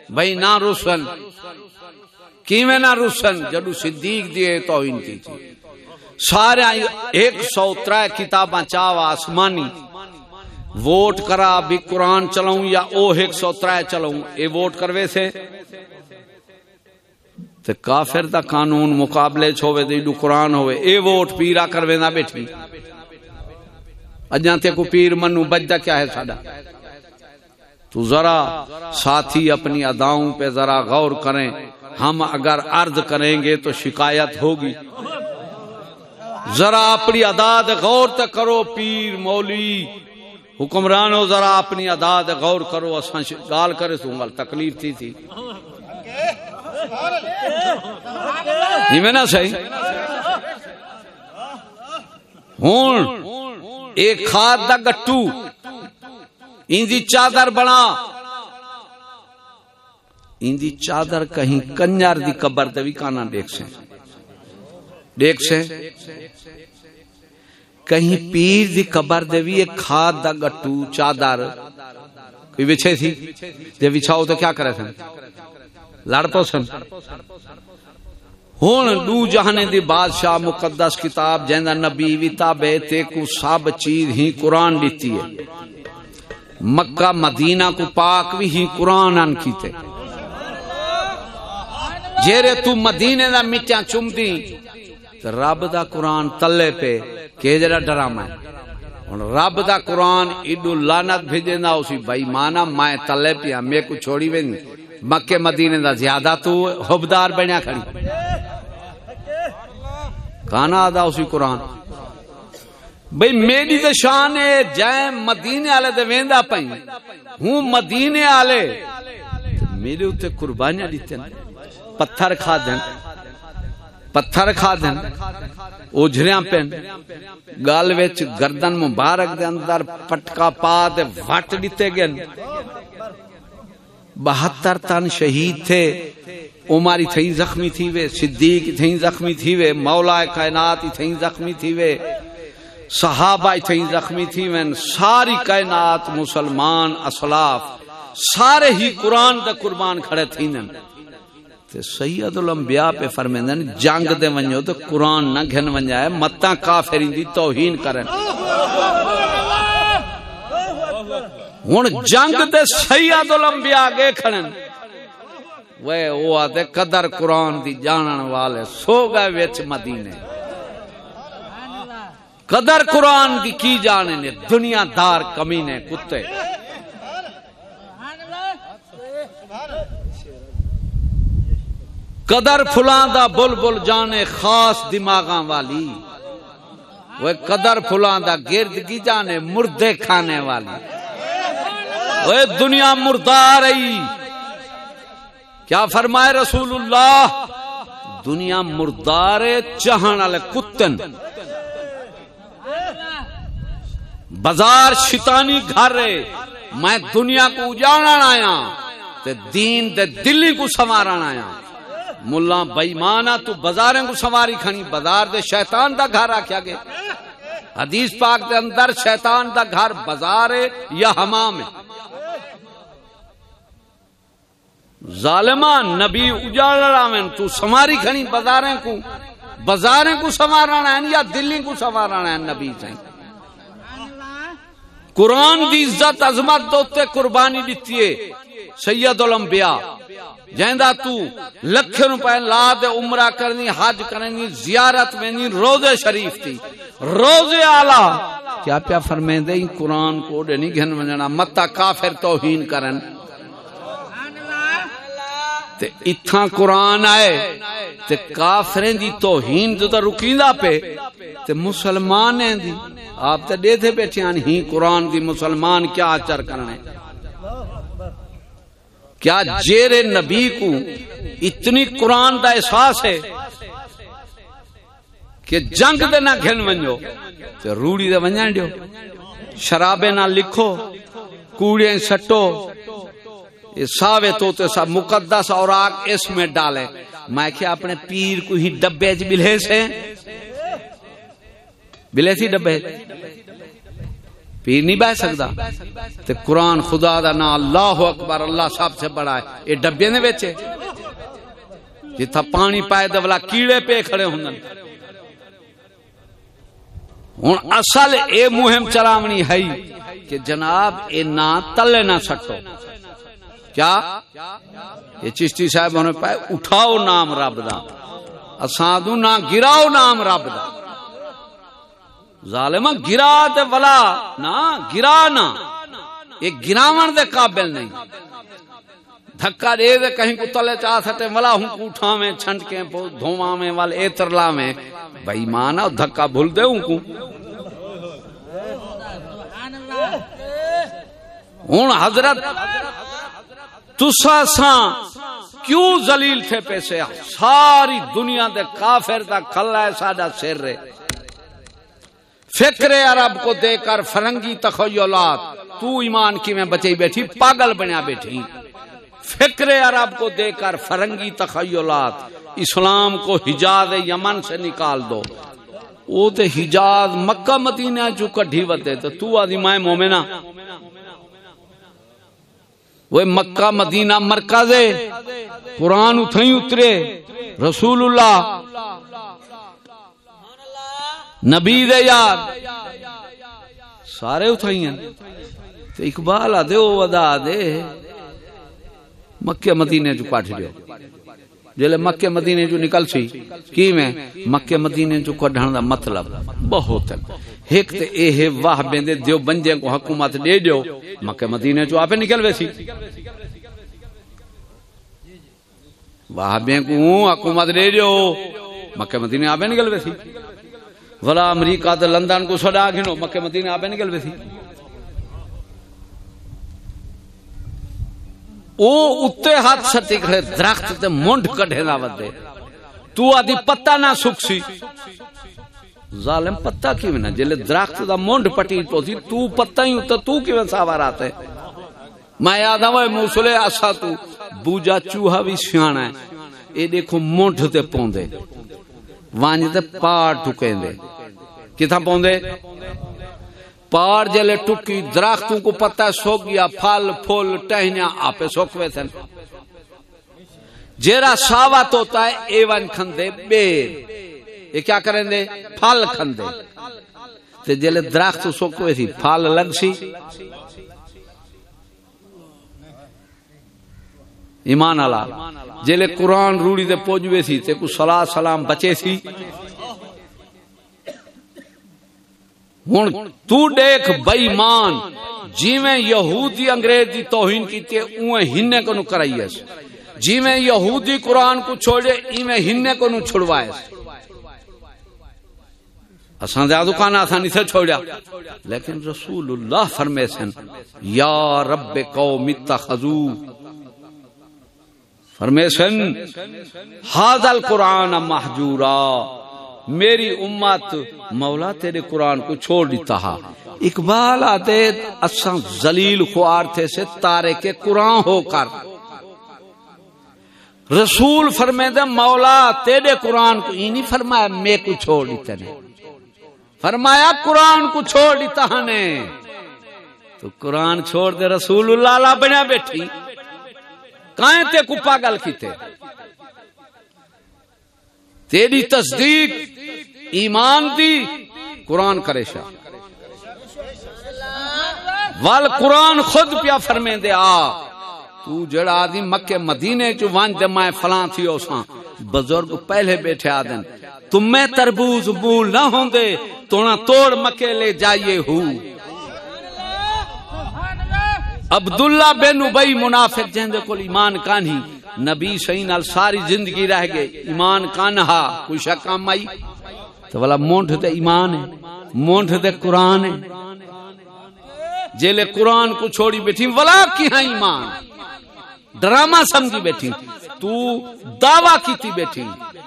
بھائی نہ رسن۔ کیویں نہ رسن؟ جدو صدیق دیے تو انتی تھی۔ سارے ایک سو تر کتاباں چاو آسمانی۔ ووٹ کرا بھی قرآن چلاؤں یا او ایک سو تر چلاؤں، اے ووٹ کروے سے؟ تے کافر دا قانون مقابلے چ ہوے تے قرآن ہوے اے ووٹ پیرا کروے نہ بیٹھی اجاں تے کو پیر منو بجدا کیا ہے ساڈا؟ تو ذرا ساتھی اپنی اداؤں پہ ذرا غور کریں، ہم اگر عرض کریں گے تو شکایت ہوگی۔ ذرا اپنی اداد غور تے کرو پیر مولی۔ حکمرانو، ذرا اپنی اداد غور کرو، اساں گال کرے تو گل تکلیف تھی تھی۔ نہیں میں نا صحیح ہوں ایک کھاد دا گٹو ایندی چادر بنا۔ ایندی چادر کہیں کنجر دی قبر تے بھی کانا دیکھ سے دیکھ سے کہیں پیر دی قبر دے بھی ایک کھاد دا گٹو چادر۔ کوئی بچھے تھی؟ جب بچھاؤ تو کیا کرے تھے؟ لڑ پو سن۔ ہون دو جہانے دی بادشاہ مقدس کتاب جہاں نبی وی تابے تے کو سب چیز ہی قرآن لیتی ہے۔ مکہ مدینہ کو پاک بھی ہی قرآن ان کیتے۔ جیرے تو مدینے دا مٹیاں چم دی رب دا قرآن تلے پہ کہ جڑا ڈرامہ ہے۔ رب دا قرآن ایڈو لانت بھیجے نا اسی بھائی مانا میں تلے پیا میں کو چھوڑی وے مکے مدینے دا زیادہ تو حبدار بنیا کھڑی۔ کانا آدھا اسی قرآن۔ بھئی میری تے شان ہے جائیں مدینے آلے دے ویندا پئی۔ ہوں مدینے آلے میرے اوتے قربانیاں دیتے پتھر کھا دین۔ پتھر کھا دین۔ اوجھریاں پین۔ گال وچ گردن مبارک دے اندر پٹکا پا تے وٹ دتے گن بہتر تن شہید تھے۔ عماری تھیں زخمی تھی وے، صدیق تھیں زخمی تھی وے، مولا کائنات تھیں زخمی تھی وے، صحابہ تھیں زخمی تھی وے، ساری کائنات مسلمان اسلاف، سارے ہی قرآن دا قربان کھڑے تھی نن تے سید الانبیاء پہ فرمیندن جنگ دے ونجو تو قرآن نہ گھن ونجائے، متاں کافرین دی توہین کرن۔ ہن جنگ دے سید الانبیاء گے کھڑن وہ وہ آتے قدر قرآن دی جانن والے سو گئے وچ مدینے۔ قدر قرآن دی کی جانے نے دنیا دار کمینے کتے۔ قدر فلان دا بل بل جانے خاص دماغاں والی۔ وہ قدر فلان دا گرد کی جانے مردے کھانے والی۔ وہ دنیا مردار رہی کیا فرمائے رسول اللہ؟ دنیا مردار چہن والے کتن۔ بازار شیطانی گھر رہے میں دنیا کو اجاڑا آیا تے دین دے دلی کو سوارا آیا ملا بئیمانا تو بازاریں کو سواری کھنی۔ بازار دے شیطان دا گھر آکھیا گئے حدیث پاک دے اندر شیطان دا گھر بازار یا حمام ہے۔ ظالمان، نبی اجاڑا میں، تو سماری کھنی بازاریں کو بازاریں کو سنوارنا ہے، یا دلی کو سنوارنا ہے، نبی سے قرآن دی عزت عظمت دوتے قربانی دیتی ہے، سید الانبیاء۔ جہندا تو لکھ روپے لا دے عمرہ کرنی، حج کرنی، زیارت میں روزے شریف تھی روزے آلہ۔ کیا پیا فرمیں دے قرآن کو دے نہیں گھن منجنا متا کافر توہین کرن۔ تے اتھا قرآن آئے، تے کافریں دی توہین جو تا رکیندہ پہ تے مسلمان ہیں دی۔ آپ تے دے تھے بیٹھے آن ہی قرآن دی مسلمان کیا آچر کرنے۔ کیا جیر نبی کو اتنی قرآن دا احساس ہے کہ جنگ دے نہ گھن ونجو، تے روڑی دے ونجان دیو شرابے نہ لکھو، کوڑے سٹو ساوے تو تے مقدس اور آگ اس میں ڈالے۔ میں کیا اپنے پیر کو ہی ڈبے چ بلے سے؟ بلے سی ڈبے؟ پیر نہیں بہ سکتا۔ تے قرآن خدا دا نا اللہ اکبر، اللہ سب سے بڑا ہے۔ یہ ڈبے نے بیچے جتھا پانی پائے دولا کیڑے پہ کھڑے ہوں ہوں اصل اے مہم چلاونی ہے کہ جناب اے نا تلے نہ سٹو۔ کیا؟ یہ چشتی صاحب ہونے پائے اٹھاؤ نام رب دا۔ اسادو نہ گراؤ نام رب دا۔ ظالم گرا تے ولا نہ، گرا نہ۔ یہ گراون دے قابل نہیں۔ دھکا دے دے، کہیں کو تلے چاہ سکتے ولا ہوں کو اٹھا میں چھنٹ کے دھواں میں وال ایترلا میں بھائی مانا دھکا بھول دے ہوں کو۔ ہوں حضرت تسا سا کیوں زلیل تھے پیسے؟ ساری دنیا دے کافر دا کھلا ہے، ساڈا سر رے فکر عرب کو دے کر فرنگی تخیلات، تو ایمان کی میں بچی بیٹھی؟ پاگل بنیا بیٹھی۔ فکر عرب کو دے کر فرنگی تخیلات، اسلام کو حجاز یمن سے نکال دو۔ او تے حجاز مکہ مدینہ جو کڈھی وتے تو تو آدھی مائے مومنہ۔ وہ مکہ مدینہ مرکز ہے قرآن اتھیں اترے رسول اللہ نبی دے یاد، سارے اتھیں ہیں۔ تو اقبال آدھے وہ ودا دے مکہ مدینہ جو پاٹھ دیو۔ جلے مکہ مدینے جو نکل سی، کی میں؟ مکہ مدینے جو کڈھن دا مطلب بہت ہے۔ ایک تے اے ہے واہ بیندے دیو بنجے کو حکومت دے دیو۔ مکہ مدینے جو آپے نکل ویسی۔ واہ بین کو حکومت دے دیو۔ مکہ مدینے آپے نکل ویسی۔ ولا امریکہ تے لندن کو سڑا گھنو۔ مکہ مدینے آپے نکل ویسی۔ او اتے ہاتھ سٹی کھڑے، درخت تے منڈ کڈھے نہ ودے تو آدھی پتہ نہ سکسی ظالم پتہ کی نہ جلے درخت دا منڈ پٹی تو تھی تو پتہ ہی ہوتا تو کی سوار آتے میں یاد آؤں موسلے آسا تو بوجا چوہا بھی سیانا ہے۔ اے دیکھو منڈ تے پوندے۔ وانج تے پاڑ ٹکیں دے۔ کتھا پوندے؟ پار جلے ٹکی، درختوں کو پتہ سو گیا پھل، پھول ٹہنیا آپ سوکھوے تھے جیرا ساوت ہوتا ہے ایون کھندے بیر یہ کیا کریں دے؟ پھل کھندے تے جلے درخت سوکھوے تھی، پھل لگ سی۔ ایمان اللہ جلے قرآن روڑی دے پوجوے تھی، تے کو صلاح سلام بچے تھی۔ ہوں تو دیکھ بئی مان جی میں یہودی انگریز دی توہین کی اوے ہنے کو نو کرائیے جی میں یہودی قرآن کو چھوڑے، ایویں ہنے کو نو چھڑوائے اساں دے دکان آسانی سے چھوڑیا۔ لیکن رسول اللہ فرمے سن یا رب قوم اتخذو۔ فرمے سن ھذا القرآن محجورا۔ میری امت مولا تیرے قرآن کو چھوڑ دیتا ہا اقبال آتے اچھا زلیل خوار تھے سے تارے کے قرآن ہو کر۔ رسول فرمے دے مولا تیرے قرآن کو ہی نہیں فرمایا، میں کو چھوڑ دیتا نے فرمایا قرآن کو چھوڑ دیتا نے تو قرآن چھوڑ دے رسول اللہ اللہ بنا بیٹھی۔ کائیں تے کو پاگل کیتے۔ تیری تصدیق ایمان دی، قرآن کرے شاہ۔ وال قرآن خود پیا فرمے دے آ، تو جڑا آدھی مکے مدینے چو وان دے مائے فلان تھی اوساں بزرگ پہلے بیٹھے آدن تم میں تربوز بول نہ ہوں دے تو نہ توڑ مکے لے جائیے ہو۔ عبداللہ بن ابئی منافق جہن دے کول ایمان کانہی نبی صحیح نال ساری زندگی رہ گئے، ایمان کانہا، کوئی شک کام آئی تو والا مونٹ تے ایمان ہے مونٹ تے قرآن ہے۔ جیلے قرآن کو چھوڑی بیٹھی ولا کی ہاں ایمان؟ ڈرامہ سمجھی بیٹھی۔ تو دعویٰ کی تھی بیٹھی۔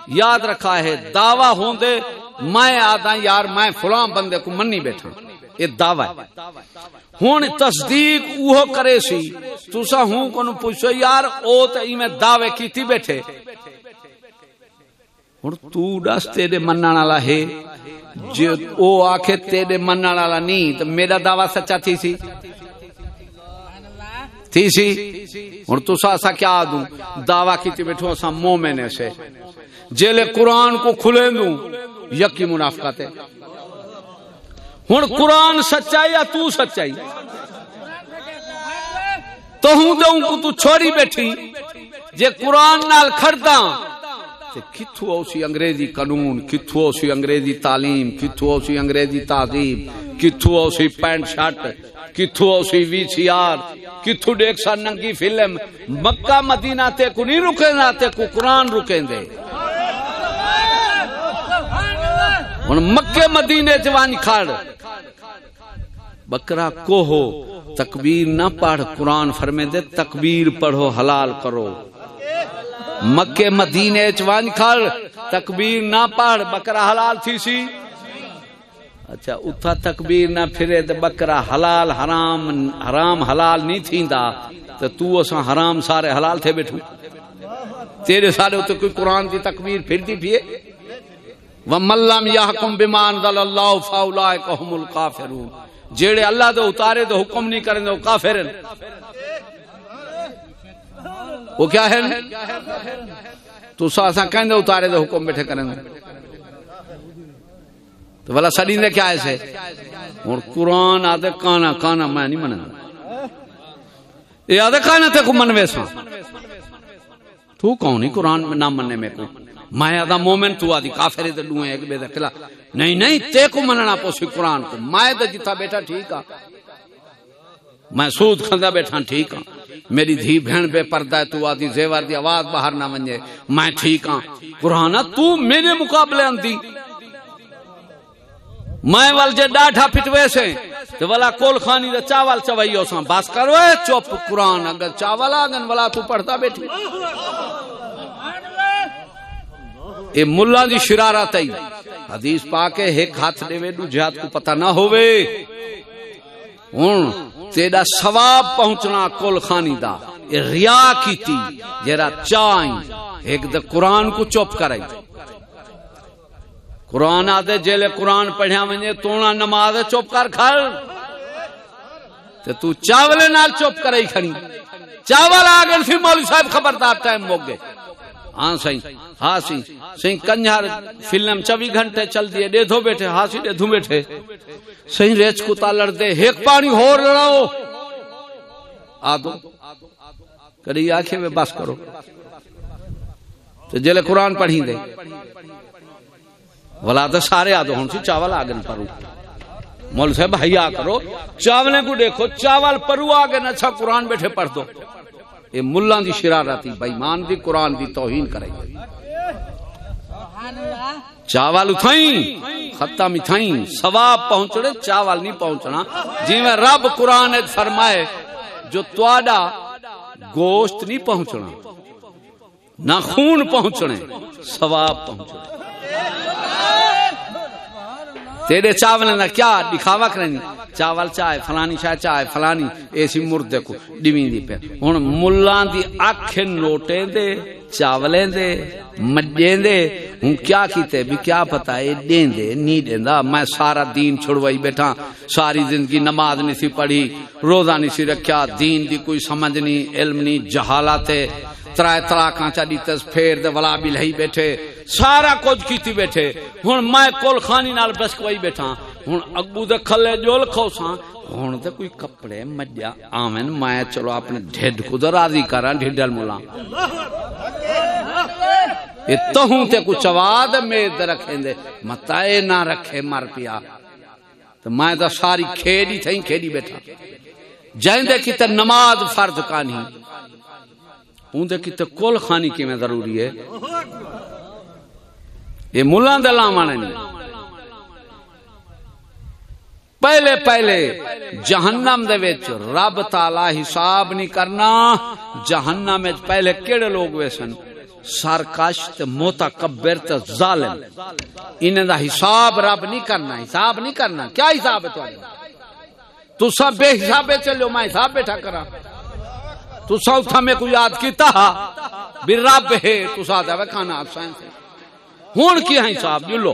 یاد رکھا ہے، دعویٰ ہوں دے میں آدھا یار، میں فلاں بندے کو منی بیٹھا۔ یہ دعویٰ ہے۔ ہون تصدیق اوہ کرے سی۔ تو سا ہوں کنو پوچھو، یار، او تے ای میں دعوے کی تھی بیٹھے۔ ہن تو دس، تیرے مننا والا ہے۔ جو او آکھے تیرے مننا والا نہیں تو میرا دعویٰ سچا تھی سی۔ تھی سی؟ ہن تو سا کیا دوں؟ دعویٰ کی بیٹھو اسا مومنے سے۔ جیلے قرآن کو کھلے دوں یکی منافقت ہے ہوں قرآن سچائی یا تو سچائی؟ تو ہوں دوں کو تو چھوڑی بیٹھی۔ جے قرآن نال کھڑدا کتھو اوسی انگریزی قانون، کتھو اوسی انگریزی تعلیم، کتھو اوسی انگریزی تعظیم کتھو اوسی پینٹ شرٹ، کتھو اوسی وی سی آر۔ کتھو دیکھ سا ننگی فلم؟ مکہ مدینہ تے کو نہیں رکے نہ تے کو قرآن رکیں دے ہن مکے مدینے چ وان کھڑ۔ بکرا کو ہو تکبیر نہ پڑھ، قرآن فرمے دے تکبیر پڑھو، حلال کرو۔ مکے مدینے چوان کھڑ، تکبیر نہ پڑھ، بکرا حلال تھی سی۔ اچھا اتھا تکبیر نہ پھرے تے بکرا حلال، حرام حرام حلال نہیں تھیندا، تے تو اساں حرام سارے حلال تھے بیٹھو۔ تیرے سارے اتنے کوئی قرآن دی تکبیر پھر دی پیے وَمَن لَّمْ يَحْكُم بِمَا أَنزَلَ اللَّهُ فَأُولَٰئِكَ هُمُ الْكَافِرُونَ۔ جیڑے اللہ دے اتارے دے حکم نہیں کریں دے، وہ کافر ہیں۔ وہ کیا ہے تو ساسا کہیں دے اتارے دے حکم بیٹھے کریں دے۔ تو بلا سڑی دے کیا ایسے اور قرآن آدھے کانا کانا میں نہیں منہ یہ آدھے کانا تے کو منوے سا تو کون ہی قرآن میں نہ مننے میں کو میں آدھا مومن، تو آدھی کافر دے لوئے ایک بے دے خلا نہیں نہیں، تے کو مننا پوسی قرآن کو۔ میں دے جتا بیٹھا ٹھیک آ میں سود کھندا بیٹھا ٹھیک آ میری دھی بہن بے پردہ ہے، تو آدھی زیور دی آواز باہر نہ ونجے۔ میں ٹھیک ہاں۔ قرآن، تو میرے مقابلے اندی میں ول جے ڈاڈھا پٹوے سے، تو والا کول خانی دے چاول چوائیو سان بس کرو چپ قرآن اگر چاول آگن والا تو پڑھتا بیٹھی۔ اے ملا دی شرارت ہے حدیث پاک ہے، ایک ہاتھ دے وے، دوجے ہاتھ کو پتہ نہ ہووے۔ ہن تیرا ثواب پہنچنا کل خانی دا۔ اے ریا کیتی جرا چائیں ایک دے قرآن کو چپ کرائی۔ قرآن آدھے جیلے قرآن پڑھیا ونجے، تونا نماز چپ کر کھڑ تے تو چاولے نال چپ کرائی کھڑی۔ چاول آگن پھر مولوی صاحب خبردار ٹائم موگ گئے۔ ہاں سی ہاں سی سی کنجھار فلم چوی گھنٹے چل دیے دے دھو بیٹھے ہاں سی دے دھو بیٹھے۔ سی ریچ کتا لڑ دے ایک پانی ہور لڑاؤ۔ آدو کری آنکھیں میں بس کرو۔ تو جلے قرآن پڑھی دے ولا تو سارے آدو ہوں سی، چاول آگن پرو۔ مول صاحب، حیا کرو۔ چاولیں کو دیکھو، چاول پرو آگن اچھا قرآن بیٹھے پڑھ دو۔ یہ ملان دی شرارتی بےمان دی قرآن دی توہین کرے۔ چاول اتھائیں ختم اتھائیں ثواب پہنچڑے چاول نہیں پہنچنا۔ جی میں رب قرآن فرمائے، جو تواڈا گوشت نہیں پہنچنا، نہ خون پہنچنے، ثواب پہنچنے۔ تیرے چاول نہ کیا دکھاوا کرنی چاول چائے فلانی شاہ چائے فلانی، ایسی مردے کو ڈیویں دی پہ۔ ہن ملان دی اکھ نوٹے دے، چاولیں دے، مجھیں دے۔ ہوں کیا کیتے؟ بھی کیا پتا ہے دین دے نہیں دیندا میں سارا دین چھڑوائی بیٹھا، ساری زندگی نماز نہیں سی پڑھی، روزہ نہیں سی رکھیا، دین دی کوئی سمجھ نہیں، علم نہیں، جہالت ہے۔ ترائے طلاقاں چا دیتس پھیر دے ولا بھی لہی بیٹھے۔ سارا کچھ کیتی بیٹھے۔ ہن میں کول خانی نال بس کوئی بیٹھا۔ ہن ابو دے کھلے جول کھوساں۔ ہن تے کوئی کپڑے مجا آمن میں چلو اپنے ڈھڈ کو راضی کراں ڈھڈل مولا یہ تہوں تے کچھ آواز میز رکھیں دے۔ متائے نہ رکھے، مر پیا۔ تو میں تو ساری کھیڑی تھیں کھیڑی بیٹھا۔ جائیں دے کی تے نماز فرض کانی ہوں دے کی تے کول خانی کی میں ضروری ہے؟ یہ ملان دے لامانے نہیں پہلے پہلے جہنم دے وچ رب تعالی حساب نہیں کرنا۔ جہنم وچ پہلے کیڑے لوگ ویسن سرکش تے متکبر تے ظالم۔ انہاں دا حساب رب نہیں کرنا، حساب نہیں کرنا۔ کیا حساب ہے تہاڈا؟ تسا بے حساب چلو، میں حساب بیٹھا کرا تسا اتھا میں کو یاد کیتا بھی رب ہے تسا دا کھانا آپ سائن سے ہون کی ہیں صاحب؟ جو لو۔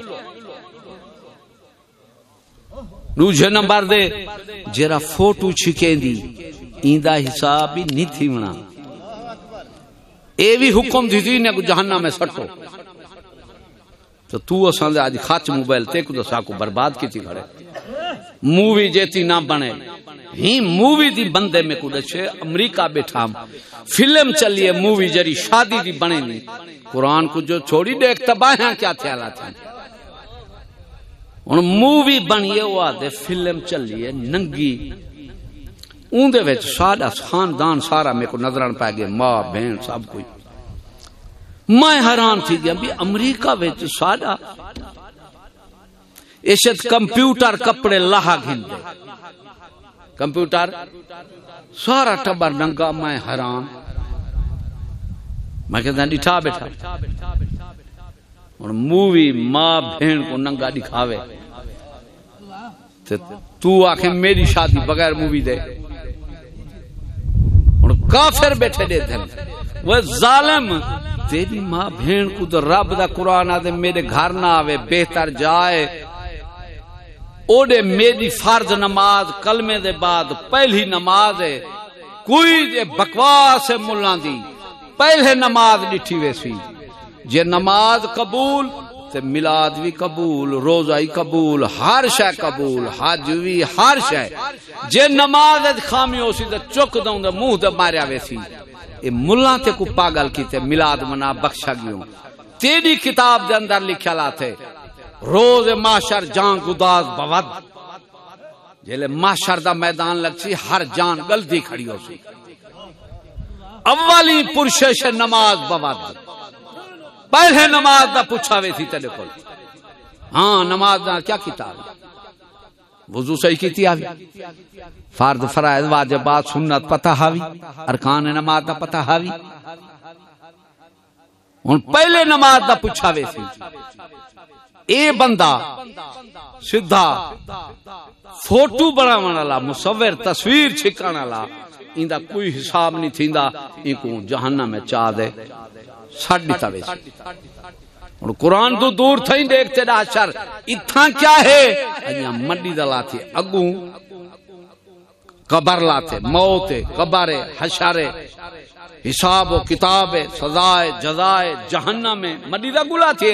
دوجے نمبر دے۔ جیرا فوٹو چھکیں دی ایندہ حساب بھی نہیں تھی منا اے بھی حکم دیتی نے کو جہنم میں سٹو۔ تو تو اساں دے اج خاچ موبائل تے کو دسا کو برباد کیتی کھڑے۔ مووی جیتی نہ بنے۔ ہی مووی دی بندے میں کو دچے امریکہ بیٹھا۔ فلم چلیے مووی جری شادی دی بنے نہیں قرآن کو جو چھوڑی دیکھ تباہاں کیا خیالات ہیں؟ ہن مووی بنیے وہ آدھے فلم چلیے ننگی۔ اون دے وچ ساڈا خاندان سارا میرے کو نظر پا گیا، ماں، بہن، سب کوئی۔ میں حیران تھی گیا بھی امریکہ وچ ساڈا اشت کمپیوٹر کپڑے لاہ گھن دے کمپیوٹر؟ سارا ٹبر ننگا، میں حیران۔ میں کہتا ڈٹھا بیٹھا۔ اور مووی ماں بہن کو ننگا دکھاوے۔ تو آخر میری شادی بغیر مووی دے۔ کافر بیٹھے دے دے وہ ظالم۔ تیری ماں بہن کو تو رب دا قرآن آدھے میرے گھر نہ آوے، بہتر جائے۔ اوڈے میری فرض نماز، کلمے دے بعد پہلی نماز ہے۔ کوئی دے بکواس ملان دی۔ پہلے نماز ڈٹھی ویسی جے نماز قبول، تے میلاد بھی قبول، روزہ ہی قبول، ہر شے قبول، حج بھی ہر شے۔ جے نماز خامی ہو سی تے چک دوں دے منہ تے ماریا ویسی اے ملہ تے کو پاگل کیتے میلاد منا بخشا گیوں۔ تیری کتاب دے اندر لکھیا لاتے روز معاشر جان گداز بود جلے معاشر دا میدان لگ سی ہر جان گلدی کھڑی ہو سی۔ اولی پرشش نماز بود پہلے نماز دا پوچھا وے تھی تیرے کول۔ ہاں نماز دا کیا کتاب ہے؟ وضو صحیح کیتی آوی۔ فرض فرائض واجبات سنت پتہ ہاوی ارکان نماز دا پتہ ہاوی ہن پہلے نماز دا پوچھا وے سی۔ اے بندہ، سیدھا فوٹو بناون والا، مصور تصویر چھکان والا ایندا کوئی حساب نہیں تھیندا ای کو جہنم میں چا دے سٹ دیتا ویسی اور قرآن تو دور تھا ہی دیکھتے دا شر اتھا کیا ہے؟ انیا مڈی دا لاتے، اگوں قبر لاتے، موت، قبر، حشر، حساب و کتاب سزائے جزائے جہنم میں مڈی دا گلا تھے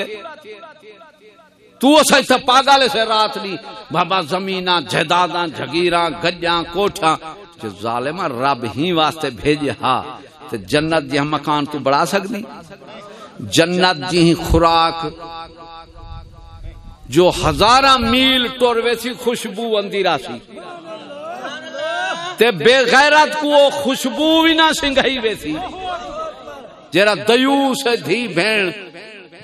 تو اسا ایسا پاگالے سے رات لی بابا زمینہ جہداداں جھگیراں گجاں کوٹھاں جو ظالمہ رب ہی واسطے بھیجے ہاں تے جنت جی مکان تو بڑھا سکتی جنت جی خوراک، جو ہزارہ میل ٹور ویسی خوشبو اندی راسی تے بے غیرت کو وہ خوشبو بھی نہ سنگھائی ویسی۔ جرا دیوس ہے دھی بھین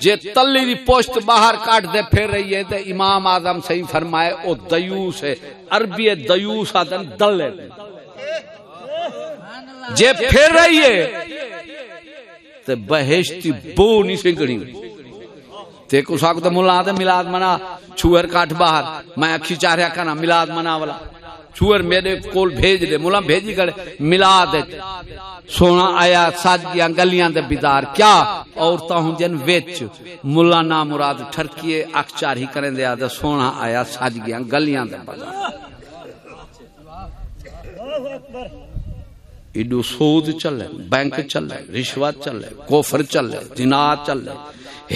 جے تلی دی پوشت باہر کاٹ دے پھر رہی ہے، تے امام آدم صحیح فرمائے، او دیوس ہے، عربی دیوس آدم دلے۔ دے جے پھر رہی ہے تے بہشتی بو نہیں سنگڑی تے کو ساکو تے ملا ملاد منا چھوئر کاٹ باہر۔ میں اکھی چاہ رہا کنا ملاد منا والا۔ چور میرے کول بھیج دے ملا بھیجی کر ملا دے۔ سونا آیا سج گیا گلیاں دے بیدار۔ کیا عورتاں ہوں جن وچ ملا نا مراد ٹھرکیے اک چاری کریں دے آدھے سونا آیا سج گیا گلیاں دے بازار ایڈو سود چلے، بینک چلے، رشوت چلے کوفر چلے، جنات چلے۔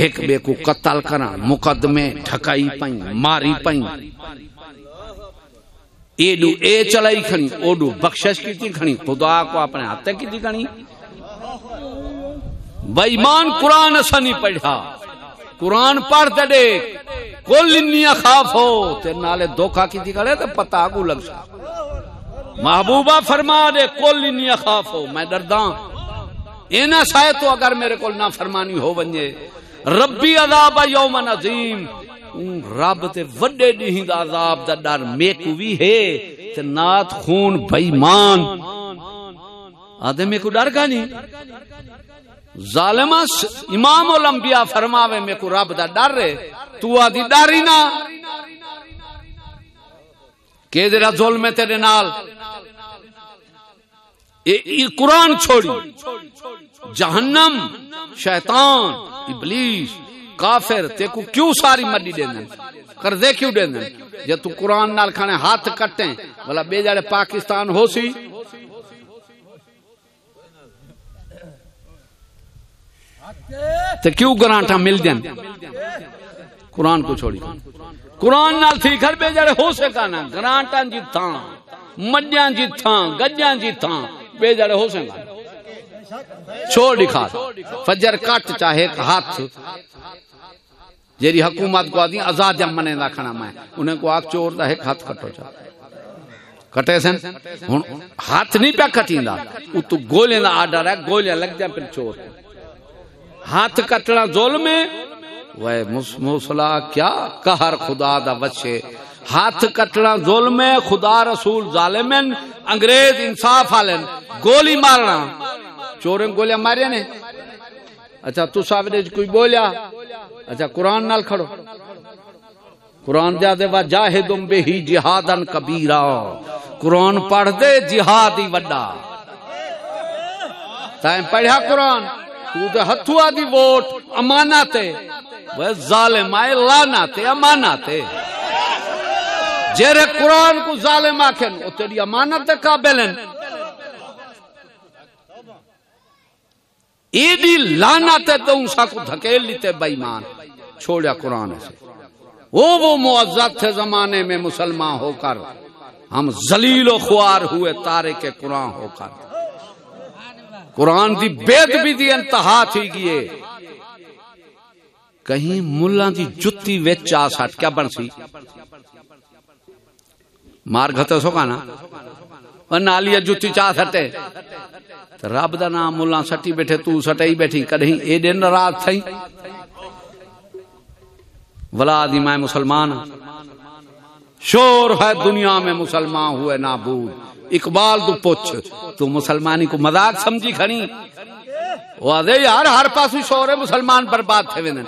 ایک بے کو قتل کرا مقدمے ٹھکائی پائیں ماری پائیں ایڈو اے چلائی کھنی اوڈو بخشش کی تھی کھنی خدا کو اپنے ہاتھے کی تھی کھنی بیمان قرآن اسا نہیں پڑھا۔ قرآن پڑھ دے دے، کل انی خاف ہو، تیرے نالے دھوکا کی تھی کھڑے تو پتہ کو لگ سا۔ محبوبہ فرما دے، کل انی خاف ہو میں درداں۔ اینا سائے تو اگر میرے کول نہ فرمانی ہو بنجے ربی عذاب یوم عظیم۔ رب تے وڈے ڈیہں دا عذاب دا ڈر میکو وی ہے۔ تے نات خون بے ایمان آدھے میکو ڈر گا نہیں۔ ظالمہ امام الانبیاء فرماوے میکو رب دا ڈر رہے تو آدھی ڈاری نا کہ دیرا ظلم ہے تیرے نال۔ یہ قرآن چھوڑی۔ جہنم، شیطان، ابلیس، کافر تے کو کیوں ساری مڈی دین کر کیوں دین جے تو قرآن نال کھانے ہاتھ کٹیں بلا بے جڑے پاکستان ہو سی۔ تے کیوں گرانٹا مل دین قرآن کو چھوڑی۔ قرآن نال تھی گھر بے جڑے ہو سکا نا گرانٹا جی تھا مڈیاں جی تھا گجیاں جی تھا بے جڑے ہو سکا چھوڑ دکھا فجر کٹ چاہے ہاتھ۔ جیری حکومت کو آدھی آزاد جم منے دا کھنا میں، انہیں کو آگ چور دا ایک ہاتھ کٹو چا کٹے سن؟ ہاتھ نہیں پہ کٹیں دا۔ تو گولے دا آڈر ہے، گولے لگ جائیں پھر چور۔ ہاتھ کٹنا ظلم ہے۔ وہ موسلا، کیا کہر خدا دا بچے ہاتھ کٹنا ظلم ہے خدا رسول ظالمن، انگریز انصاف آلن، گولی مارنا۔ چوریں گولیاں ماریا نے؟ اچھا تو ساونے کوئی بولیا؟ اچھا قرآن نال کھڑو۔ قرآن دیا دے با جاہدم بے ہی جہادن کبیرہ قرآن پڑھ دے، جہادی وڈا۔ تائیں پڑھا قرآن؟ تو دے ہتھو آدھی ووٹ اماناتے وہ ظالم آئے لاناتے اماناتے جیرے قرآن کو ظالم آکھن وہ تیری امانت قابلن ایڈی لانت ہے تو انسا کو دھکیل لیتے بائیمان چھوڑیا قرآن سے۔ وہ وہ معزد تھے زمانے میں مسلمان ہو کر۔ ہم زلیل و خوار ہوئے تارے کے قرآن ہو کر۔ قرآن دی بید بھی دی، انتہا تھی گئے کہیں ملہ دی جتی ویچ چاہ ساٹھ کیا بن سی۔ مار گھتے سو کا نا نالی جتی چاہ سٹے۔ رب دا نام ملا سٹی بیٹھے، تو سٹائی بیٹھی۔ کدیں اے دن رات تھئی ولادی میں مسلمان۔ شور ہے دنیا میں مسلمان ہوئے نابود۔ اقبال تو پوچھ، تو مسلمانی کو مذاق سمجھی کھڑی؟ واضح یار ہر پاس شور ہے، مسلمان برباد تھے ویندن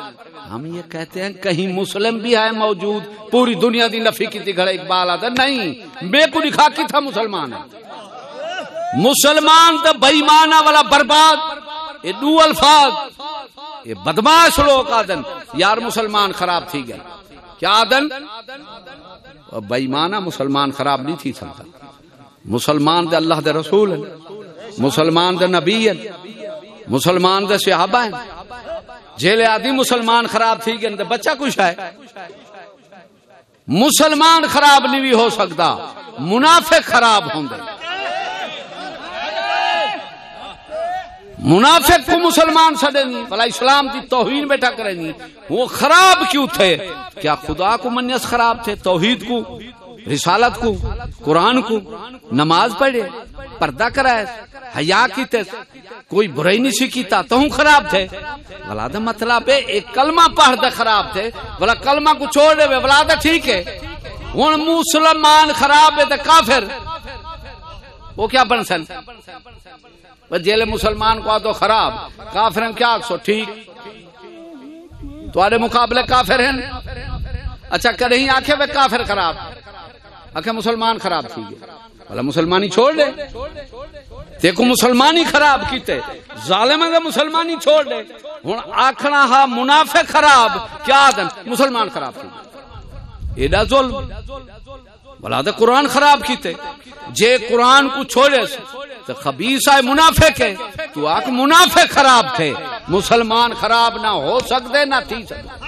ہم یہ کہتے ہیں کہیں مسلم بھی ہے موجود، پوری دنیا دی نفی کی تھی گھڑے اقبال آتا نہیں بے کو دکھا کی تھا مسلمان۔ ہے مسلمان تو بےمانا والا برباد، یہ دو الفاظ۔ یہ بدماش لوگ آدن یار مسلمان خراب تھی گئے کیا آدن بےمانا مسلمان خراب نہیں تھی سمتا مسلمان دے اللہ دے رسول ہے مسلمان دے نبی ہے مسلمان دے صحابہ ہیں۔ جیلے آدھی مسلمان خراب تھی گئے بچہ کچھ ہے۔ مسلمان خراب نہیں بھی ہو سکتا، منافق خراب ہوں گے۔ منافق کو مسلمان سڑے نہیں بلا اسلام کی توہین بیٹھا کرے نہیں۔ وہ خراب کیوں تھے؟ کیا خدا کو منیس خراب تھے، توحید کو؟ رسالت کو، قرآن کو، نماز پڑھے، پردہ کرائے حیا کی تے کوئی برائی نہیں سیکھیتا تو ہوں خراب تھے۔ بلا دا مطلب ہے، ایک کلمہ پڑھ دے خراب تھے بلا کلمہ کو چھوڑ دے بلا دا ٹھیک ہے۔ ہوں مسلمان خراب ہے تو کافر۔ وہ کیا بن سن؟ جیل مسلمان کو تو خراب کافر کیا سو ٹھیک۔ تھوڑے مقابلے کافر ہیں؟ اچھا کہیں آخے وہ کافر خراب۔ آخر مسلمان خراب تھی گئے۔ بلا مسلمانی چھوڑ دے۔ دیکھو مسلمانی خراب کیتے۔ ظالم دا مسلمانی چھوڑ دے۔ ہوں آخنا ہا منافع خراب۔ کیا دن؟ مسلمان خراب تھی۔ ایڈا ظلم۔ بلا دے قرآن خراب کیتے۔ جے قرآن کو چھوڑے تو خبیص آئے منافع کے۔ تو آکھ منافع خراب تھے۔ مسلمان خراب نہ ہو سکتے نہ تھی سکتے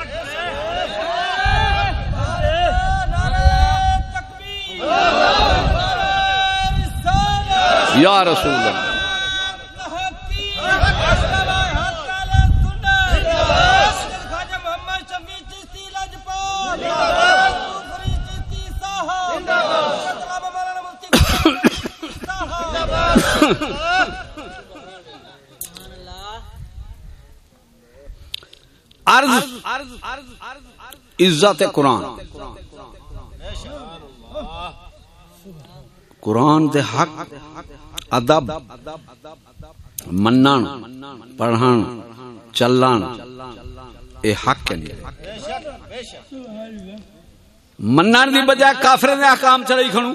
یا رسول اللہ عزت قرآن قرآن دے حق، ادب، منن، پڑھن، چلن، اے حق نہیں۔ منن دی بجائے کافر دے احکام چلائی کھڑوں،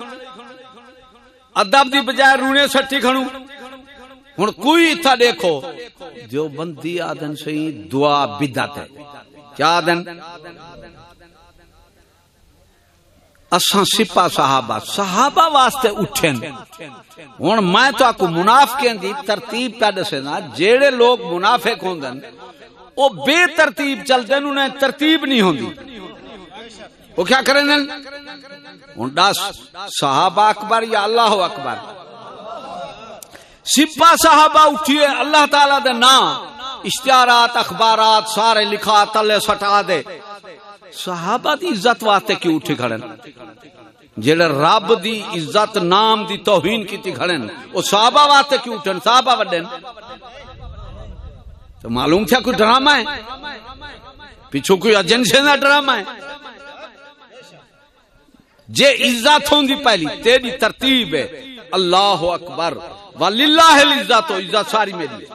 ادب دی بجائے رونے سٹی کھڑوں۔ ہن کوئی تھا دیکھو جو بندی آدن سے دعا بدعت ہے۔ کیا آدن؟ اساں سپا صحابہ صحابہ واسطے اٹھن ہن میں تو اکو منافقین دی ترتیب پہ دسنا جیڑے لوگ منافق ہوندن، او بے ترتیب چلتے انہیں ترتیب نہیں ہوندی۔ وہ کیا کریں دن؟ ہن دس، صحابہ اکبر یا اللہ اکبر؟ سپا صحابہ اٹھیے، اللہ تعالی دے نام، اشتہارات، اخبارات، سارے لکھا، تلے سٹا دے۔ صحابہ دی عزت واسطے کیوں اٹھی کھڑن؟ جڑے رب دی عزت، نام دی توہین کیتی کھڑن او صحابہ واسطے کیوں اٹھن؟ صحابہ وڈن؟ تو معلوم تھا کوئی ڈرامہ ہے؟ پیچھو کوئی ایجنسی دا ڈرامہ ہے؟ جے عزت ہوندی پہلی، تیری ترتیب ہے۔ اللہ اکبر۔ وللہ العزت و عزت ساری میری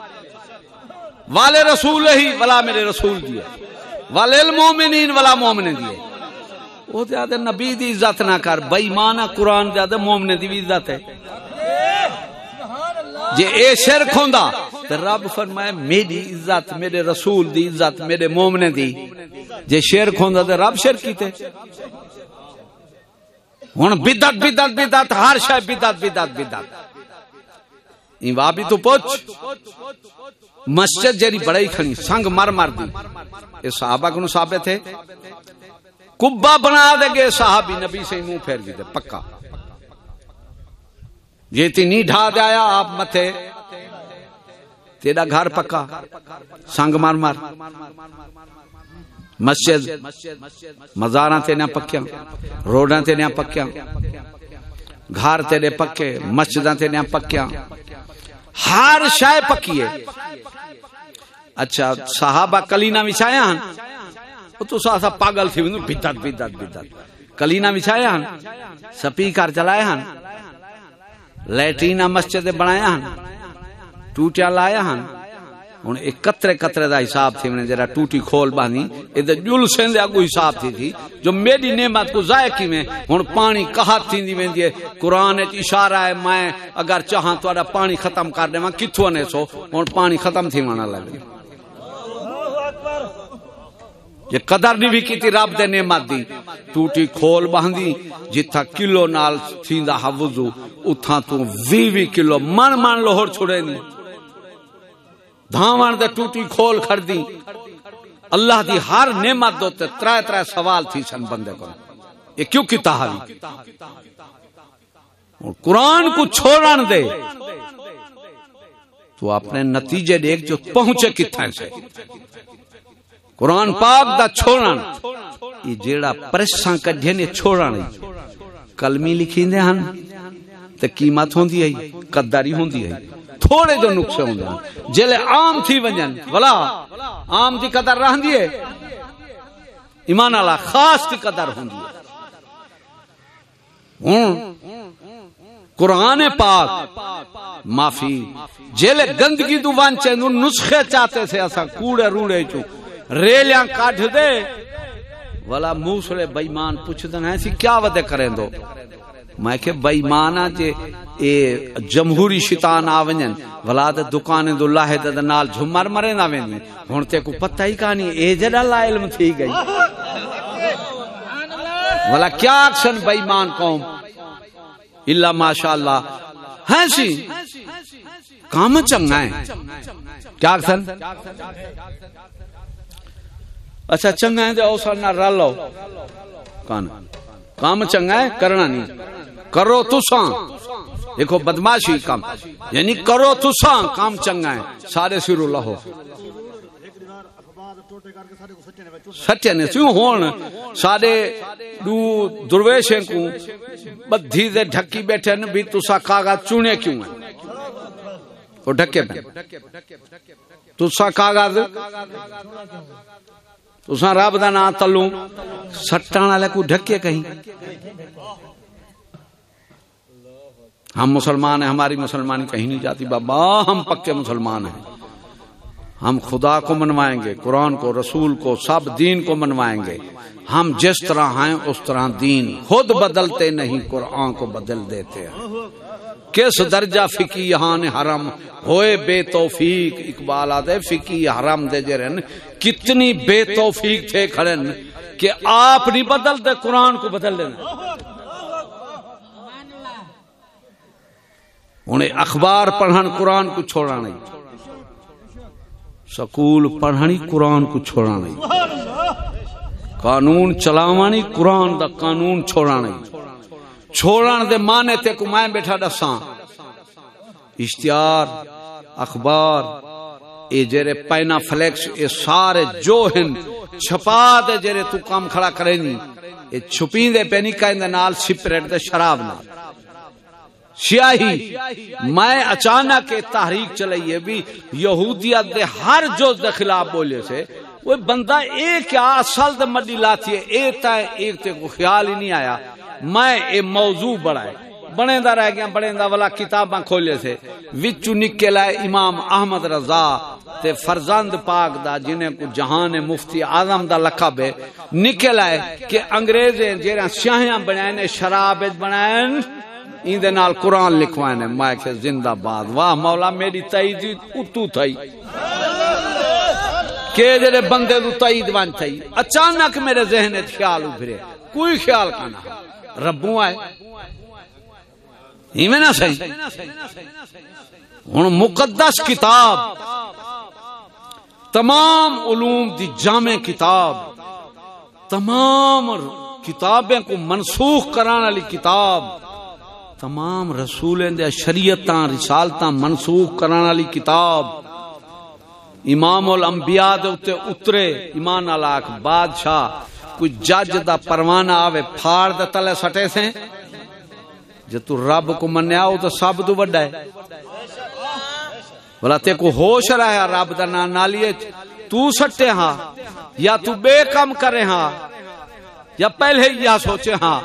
والے رسول ہی، ولا میرے رسول دیے والے المومنین ولا مومن دیے وہ تے آدھے نبی دی عزت نہ کر، بے ایمان قرآن دے آدھے مومن دی بھی عزت ہے۔ جے اے شرک ہوندا، تے رب فرمائے میری عزت، میرے رسول دی عزت، میرے مومن دی۔ جے شرک ہوندا تے رب شرک کیتے۔ ہن بدعت بدعت بدعت، ہر شے بدعت بدعت بدعت۔ این وابی تو پوچھ۔ مسجد جری بڑے کھڑی، سنگ مر مر دی۔ یہ صحابہ کو ثابت تھے کبا بنا دے گے، صحابی نبی سے منہ پھیر دیتے پکا۔ یہ تی نہیں ڈھا دے آیا آپ متے۔ تیرا گھر پکا۔ سنگ مر مر مسجد، مزاراں تے نہ پکیاں۔ روڈاں تے نہ پکیاں۔ گھر تیرے پکے، مسجداں تے نہ پکیاں۔ ہر شے پکی ہے۔ اچھا صحابہ کلینا وچھایا ہن؟ تو سا پاگل تھی ونو بدعت بدعت بدعت کلینا وچھایا ہن؟ سپیکر چلایا ہن؟ لیٹرینا مسجد بنایا ہن؟ ٹوٹیا لایا ہن؟ ہن ایک قطرے قطرے دا حساب تھی، میں جڑا ٹوٹی کھول بانی اے تے جل سین دے اگو حساب تھی تھی، جو میری نعمت کو ضائع کی میں، ہن پانی کہات تھیندی ویندی ہے؟ قران وچ اشارہ ہے، میں اگر چاہاں تہاڈا پانی ختم کر دیواں کتھوں نے سو؟ ہن پانی ختم تھی وانا لگے یہ قدر نہیں بھی کیتی رب دے نعمت دی۔ ٹوٹی کھول باندھی، جتھا کلو نال تھیندا حوضو اتھاں تو 20 20 کلو من من لوہر چھڑے نہیں دھاوان دے ٹوٹی کھول کھڑ دی اللہ دی ہر نعمت دو تے ترے ترے سوال تھی سن بندے کو یہ کیوں کی تحاوی اور قرآن کو چھوڑن دے۔ تو اپنے نتیجے دیکھ جو پہنچے کتھائیں سے۔ قرآن پاک دا چھوڑن۔ یہ جیڑا پریساں کڈھے نے چھوڑن۔ کلمی لکھی دے ہن۔ تے قیمت ہوندی ہے قداری ہوندی ہے۔ تھوڑے جو نقصے ہوندے ہیں جلے عام تھی ونجن۔ ولا عام دی قدر رہندی ہے۔ ایمان اللہ خاص دی قدر ہوندی ہے۔ قرآن پاک معافی۔ جیلے گندگی تو وانچے نو نسخے چاہتے سے ایسا کوڑے روڑے چو ریلیاں کاٹ دے والا موسلے بےمان پوچھ دن ایسی کیا ودے کریں دو؟ میں کہ بے ایمانا جے اے جمہوری شیطان آ ونجن ولا تے دکان دو اللہ دے نال جھمر مرے نہ وین ہن تے کو پتہ ہی کہانی، اے جڑا لا علم تھی گئی۔ ولا کیا اکشن بے ایمان قوم؟ الا ماشاءاللہ۔ ہیں سی کام چنگا ہے۔ کیا اکشن؟ اچھا چنگا ہے تے اوسا نہ رلو کان؟ کام چنگا ہے، کرنا نہیں۔ کرو تساں۔ دیکھو، بدماشی کام۔ یعنی کرو تساں، کام چنگا ہے۔ سارے سر لہو۔ سچے نے سیوں ہون۔ سارے دو درویشیں کو بدھی دے ڈھکی بیٹھے نے بھی تسا کاغذ چونے کیوں ہیں؟ وہ ڈھکے پہ تسا کاغذ۔ تسا رب دا نام تلوں۔ سٹان والے کو ڈھکے کہیں۔ ہم مسلمان ہیں، ہماری مسلمانی کہیں نہیں جاتی۔ بابا، ہم پکے مسلمان ہیں۔ ہم خدا کو منوائیں گے، قرآن کو، رسول کو، سب دین کو منوائیں گے۔ ہم جس طرح ہیں، اس طرح دین خود بدلتے نہیں، قرآن کو بدل دیتے ہیں۔ کس درجہ فکی یہاں حرم؟ ہوئے بے توفیق، اقبال آدھے فکی حرم دے جرن کتنی بے توفیق تھے کھڑن کہ آپ نہیں بدلتے، قرآن کو بدل لینا انہیں اخبار پڑھن قرآن کو چھوڑا نہیں۔ سکول پڑھنی قرآن کو چھوڑا نہیں۔ قانون چلاوانی قرآن دا قانون چھوڑا نہیں۔ چھوڑان دے مانے تے کو میں بیٹھا دساں۔ اشتہار، اخبار، اے جرے پینا فلیکس اے سارے جو ہن، چھپا دے جرے تو کام کھڑا کرے نہیں اے چھپین دے پینی کائن دے نال سپریٹ دے شراب نال۔ سیاہی میں اچانک تحریک چلائی بھی یہودیت دے ہر جوز دے خلاف بولے سے۔ وہ بندہ ایک کیا اصل دے مڈی لاتی ہے، ایک تا ایک تے کو خیال ہی نہیں آیا۔ میں اے موضوع بڑھائے بنے دا رہ گیا بنے دا والا کتاباں کھولے سے۔ وچو نکل ہے امام احمد رضا تے فرزند پاک دا، جنہیں کو جہان مفتی اعظم دا لقب ہے۔ نکل ہے کہ انگریزیں جیرا سیاہیاں بنائیں شراب بنائیں این دے نال قرآن لکھوائے میں کہ زندہ باد۔ واہ مولا، میری تائید اتو تھائی کہ جڑے بندے دو تائید وان تھائی اچانک میرے ذہن خیال ابھرے۔ کوئی خیال کنا۔ ربوں آئے۔ ہی میں نہ صحیح ہن مقدس کتاب۔ تمام علوم دی جامع کتاب۔ تمام کتابیں کو منسوخ کرانے والی کتاب۔ تمام رسولیں دے شریعتاں، رسالتاں منسوخ کرن والی کتاب امام الانبیاء دے اوتے اترے، ایمان الاک بادشاہ، کوئی جج دا پروانہ آوے، پھاڑ دے تلے سٹے سے۔ جے تو رب کو منیا، او تو سب تو بڑا ہے۔ بلا تے کو ہوش رہا رب دا نام نہ لیے تو سٹے ہاں یا تو بے کم کرے ہاں یا پہلے یا سوچے ہاں۔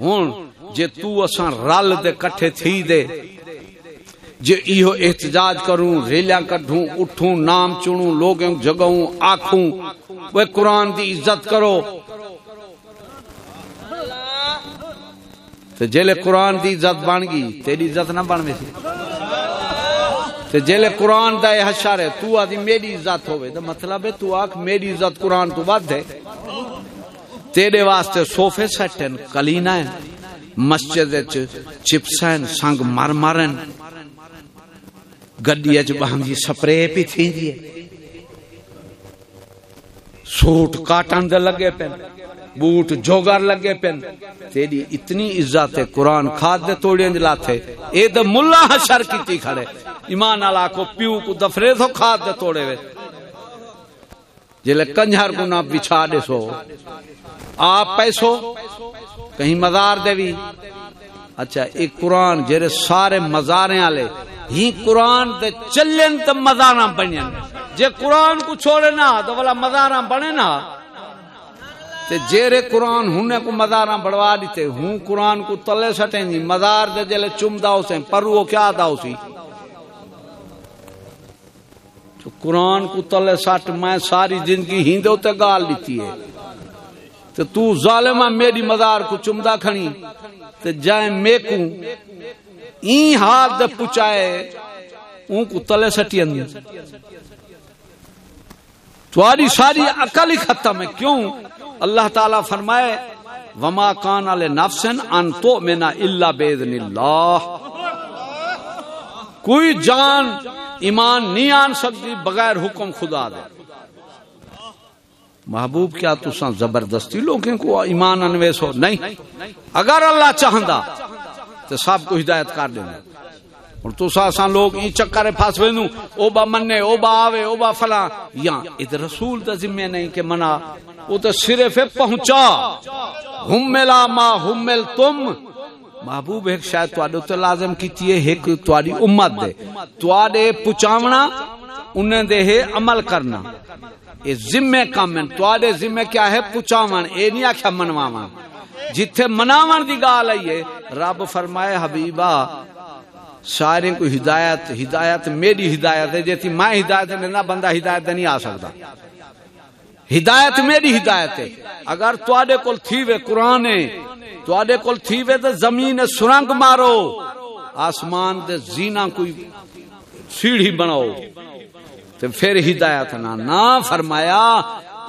ہوں جے تو اساں رل دے کٹھے تھی دے، جے ایہو احتجاج کروں، ریلیاں کڈھوں، اٹھوں، نام چنوں، لوگوں، جگہوں آکھوں وہ قرآن دی عزت کرو۔ تے جیلے قرآن دی عزت بن گئی، تیری عزت نہ بن ویسی۔ تے جیلے قرآن دا یہ حشر ہے، تو آدھی میری عزت ہوئے۔ تو مطلب ہے تو آکھ میری عزت قرآن تو بات ہے۔ تیرے واسطے صوفے سٹن کلینہ ہیں۔ مسجد چپسن سنگ مر مرن گڈی چ سپرے پی تھی دی سوٹ کاٹن دے لگے پن بوٹ جوگر لگے پن تیری اتنی عزت ہے، قرآن کھاد دے توڑی انجلا تھے اے دے ملا حشر کیتی کھڑے۔ ایمان اللہ کو پیو کو دفرے تو کھاد دے توڑے وے۔ جلے کنجھر کو نہ بچھا دے سو۔ آپ پیسو۔ کہیں مزار دے بھی۔ اچھا ایک قرآن جیرے سارے مزارے والے، ہی قرآن دے چلن تے مزاراں بنن جے قرآن کو چھوڑے نا تو والا مزاراں بنے نا تے جیرے قرآن ہونے کو مزاراں بڑھوا دیتے، ہوں قرآن کو تلے سٹیں جی مزار دے جلے چم دا اسے پر وہ کیا دا اسی تو قرآن کو تلے سٹ، میں ساری زندگی ہی دے تے گال دیتی ہے۔ تے تو ظالمہ میری مزار کو چمدا کھنی تے جائیں میکو این حال دے پچائے اون کو تلے سٹی اندی تواری ساری عقل ہی ختم ہے۔ کیوں؟ اللہ تعالیٰ فرمائے، وما کان علی نفسن ان تو منا الا باذن اللہ کوئی جان ایمان نہیں آن سکتی بغیر حکم خدا دے۔ محبوب، کیا تو زبردستی لوگوں کو ایمان انویس ہو؟ نہیں. اگر اللہ چاہندا تو سب کو ہدایت کر دینا اور تو سا لوگ این چکر پھاس وینو او با مننے، او با آوے، او با فلاں۔ یا اد رسول دا ذمہ نہیں کہ منا او تو صرف پہنچا۔ ہملا ما ہمل تم۔ محبوب، ایک شاید تو تو لازم کیتی ہے، ایک تواڈی امت دے۔ تواڈے پچاونا انہیں دے عمل کرنا۔ اے ذمہ کام ہے تواڈے ذمہ کیا ہے؟ پچاون اے نہیں آکھیا منواواں جتھے مناون دی گال آئی ہے، رب فرمائے، حبیبا، سارے کو ہدایت ہدایت میری ہدایت ہے جیسی میں ہدایت ہے، نہ بندہ ہدایت نہیں آ سکتا۔ ہدایت میری ہدایت ہے۔ اگر تواڈے کول تھی وے قرآن تواڈے کول تھی وے تے زمین سرنگ مارو، آسمان دے زینا کوئی سیڑھی بناؤ۔ تے پھر ہدایت نہ نہ فرمایا،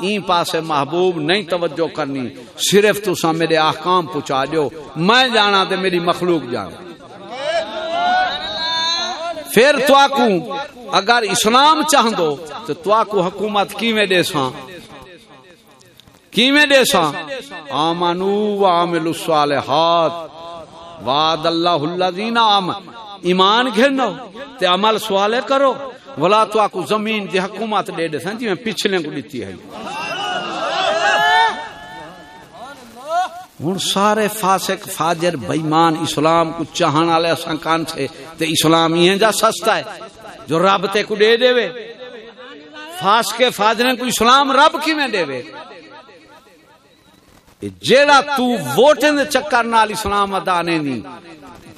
این پاسے محبوب نہیں توجہ کرنی۔ صرف تو سا میرے احکام پہنچا دیو میں جانا تے میری مخلوق جانا پھر تو آکو اگر اسلام چاہ دو تو تو آکو حکومت کی میں دے ساں کی میں دے ساں آمنو و عامل الصالحات۔ وعد اللہ الذین آم ایمان گھنو تے عمل سوالے کرو۔ ولا تو آکو زمین دی حکومت دے دے سن جی میں پچھلے کو دیتی ہے۔ ہن سارے فاسق، فاجر بےمان اسلام کو چاہن والے اساں کان سے تے اسلام یہ جا سستا ہے۔ جو رب تے کو دے دے وے۔ فاسق، فاجر کو اسلام رب کیویں دے وے۔ جیڑا تو ووٹیں دے چکر نال اسلام ادا نہیں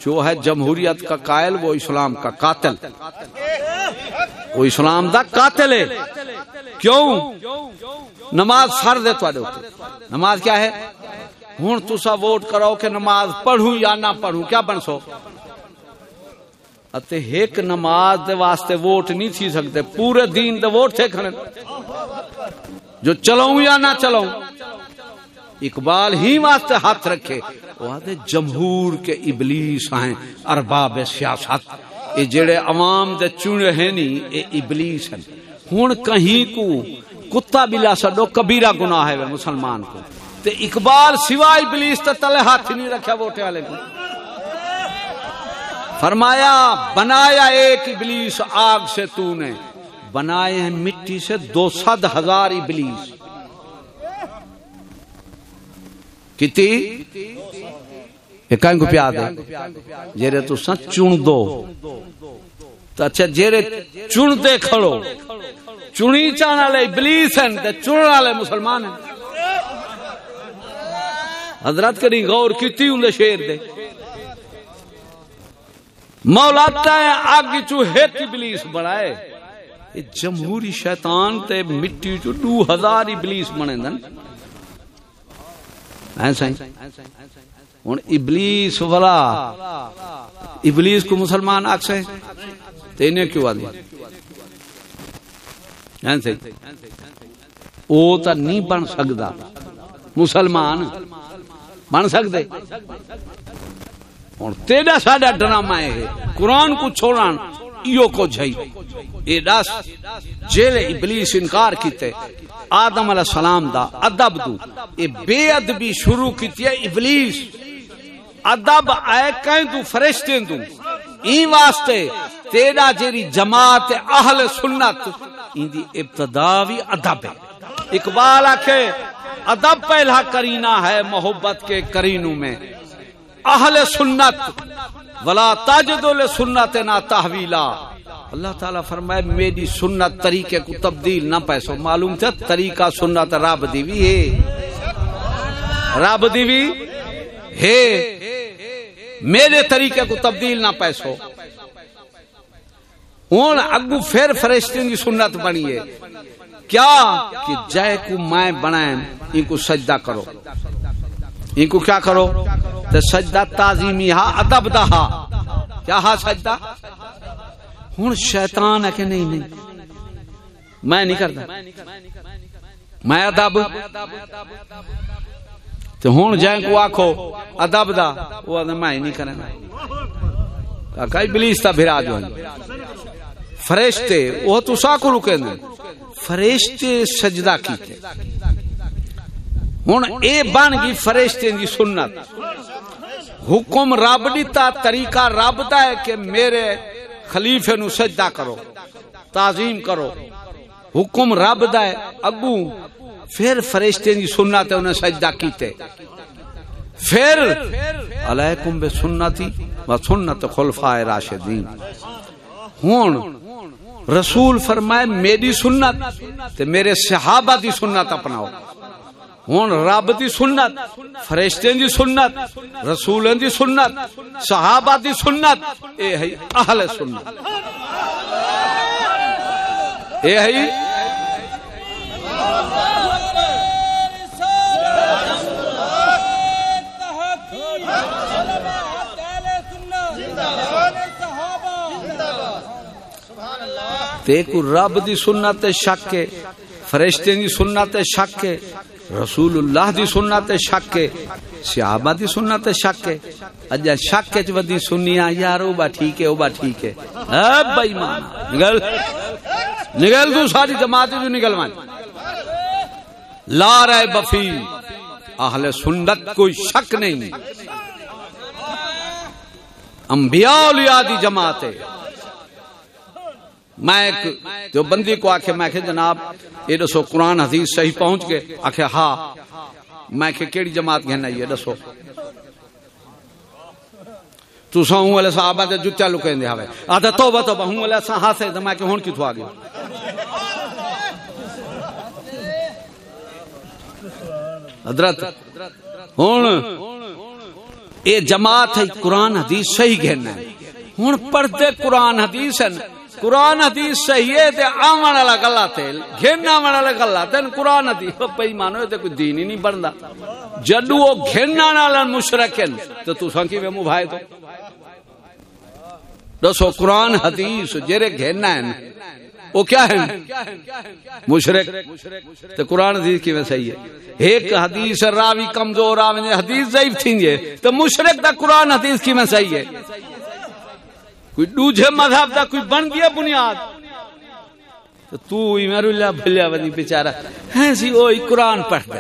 جو ہے جمہوریت کا قائل، وہ اسلام کا قاتل۔ وہ اسلام دا قاتل ہے۔ کیوں؟ نماز فرض ہے تو نماز کیا ہے؟ ہوں تسا ووٹ کرو کہ نماز پڑھوں یا نہ پڑھوں، کیا بن سو؟ اتے ایک نماز دے واسطے ووٹ نہیں تھی سکتے پورے دین دے ووٹ تھے کھڑے۔ جو چلاؤں یا نہ چلاؤں۔ اقبال ہی واسطے ہاتھ رکھے۔ وہ آدھے جمہور کے ابلیس ہیں، ارباب سیاست۔ یہ جڑے عوام دے چنے ہیں نہیں یہ ابلیس ہیں۔ ہوں کہیں کو کتا بلا سڈو کبیرہ گناہ ہے مسلمان کو۔ تے اقبال سوائے ابلیس تے تلے ہاتھ نہیں رکھا ووٹے والے کو۔ فرمایا، بنایا ایک ابلیس آگ سے تو نے۔ بنائے ہیں مٹی سے دو سد ہزار ابلیس۔ کتی یہ کو پیاد ہے؟ جیرے تو سن چون دو۔ تو اچھا جیرے چون دے کھڑو۔ چونی چانا لے ابلیس ہیں تے چون لے مسلمان ہیں۔ حضرت کری غور کیتی ہوں شیر دے۔ مولا تے اگ چو ایک ابلیس بنائے۔ جمہوری شیطان تے مٹی چو دو ہزار ابلیس بنے دن۔ ایسا ہی ہوں ابلیس والا ابلیس کو مسلمان آخ سے تینے کیوں آدھی ایسا ہی وہ تو نہیں بن سکتا۔ مسلمان بن سکتے۔ ہوں تیرا ساڈا ڈرامہ ہے۔ قرآن کو چھوڑا ایو کو جھائی اے دس، جیلے ابلیس انکار کیتے۔ آدم علیہ السلام دا ادب تو اے بے ادبی شروع کیتی ہے ابلیس۔ ادب آئے کہیں تو فرشتے تو این واسطے تیرا جیری جماعت اہل سنت ان دی ابتداوی ادب ہے۔ اقبال آکھے، ادب پہلا کرینا ہے محبت کے کرینوں میں۔ اہل سنت، ولا تاجد سنت نہ تحویلا۔ اللہ تعالیٰ فرمائے، میری سنت طریقے کو تبدیل نہ پیسو۔ معلوم تھا، طریقہ سنت رب دیوی ہے۔ رب دیوی ہے۔ میرے طریقے کو تبدیل نہ پیسو۔ ہوں اگو پھر فرشتے کی سنت بنی ہے۔ کیا؟ کہ جے کو میں بنائیں، ان کو سجدہ کرو۔ ان کو کیا کرو؟ تو سجدہ تعظیمی ہا، ادب دا ہا۔ کیا ہا سجدہ؟ ہوں شیطان ہے کہ نہیں نہیں۔ میں نہیں کرتا۔ میں ادب۔ تو ہوں جائیں کو آخو ادب دا۔ وہ میں نہیں کرنا۔ کئی بلیس تا بھرا جو فرشتے، وہ تو سا کو رکے فرشتے سجدہ کیتے۔ ہوں اے بن گئی فرشتے دی سنت۔ حکم رب دیتا طریقہ رب دا ہے کہ میرے خلیفے نو سجدہ کرو، تعظیم کرو۔ حکم رب دا ہے اگو پھر فرشتے دی سنت انہیں سجدہ کیتے۔ پھر علیکم بے سنتی و سنت خلفائے راشدین۔ ہون رسول فرمائے، میری سنت تے میرے صحابہ دی سنت اپناؤ۔ ہوں رب دی سنت، فرشتے دی سنت رسول دی سنت، صحابہ دی سنت، اے ہے اہل سنت۔ اے ہے تے کو رب دی سنت شک ہے فرشتے دی سنت شک ہے رسول اللہ دی سنت شک ہے، صحابہ دی سنت شک ہے۔ اجا شک وچ ودی سنیا یار او با ٹھیک ہے، او با ٹھیک ہے۔ اے بے ایمان نگل۔ نگل تو ساری جماعت جو نکل مان لا رہے بفی، اہل سنت کوئی شک نہیں۔ انبیاء اولیاء دی جماعت ہے۔ میں جو بندی کو آخے میں جناب، یہ دسو، قرآن حدیث صحیح پہنچ گئے۔ آخے ہاں۔ میں کہ کیڑی جماعت گھنا یہ دسو۔ ہوں والے لکیں دے آدھا توبہ توبہ۔ ہوں والے سا ہاتھ ہے میں کہ ہون کی تو آ گیا حضرت اے جماعت ہے، قرآن حدیث صحیح گھنا ہے ہوں پڑھتے قرآن حدیث ہے قرآن حدیث صحیح ہے تے آون والا گلا تے گھن آون والا گلا تے قرآن حدیث بے مانو تے کوئی دین ہی نہیں بندا۔ جدو او گھن والا مشرک ہیں تے تساں کی وے بھائی تو؟ دسو، قرآن حدیث جڑے گھن ہیں، وہ کیا ہے مشرک۔ تے قرآن حدیث کی میں صحیح ہے۔ ایک حدیث راوی کمزور، آویں حدیث ضعیف تھینجے تے مشرک دا قرآن حدیث کی میں صحیح ہے۔ کوئی دوجے مذہب دا کوئی بن گیا بنیاد۔ تو تو ہی میرے اللہ بھلیا ودی بیچارہ۔ ہیں سی اوئی قرآن پڑھ دے۔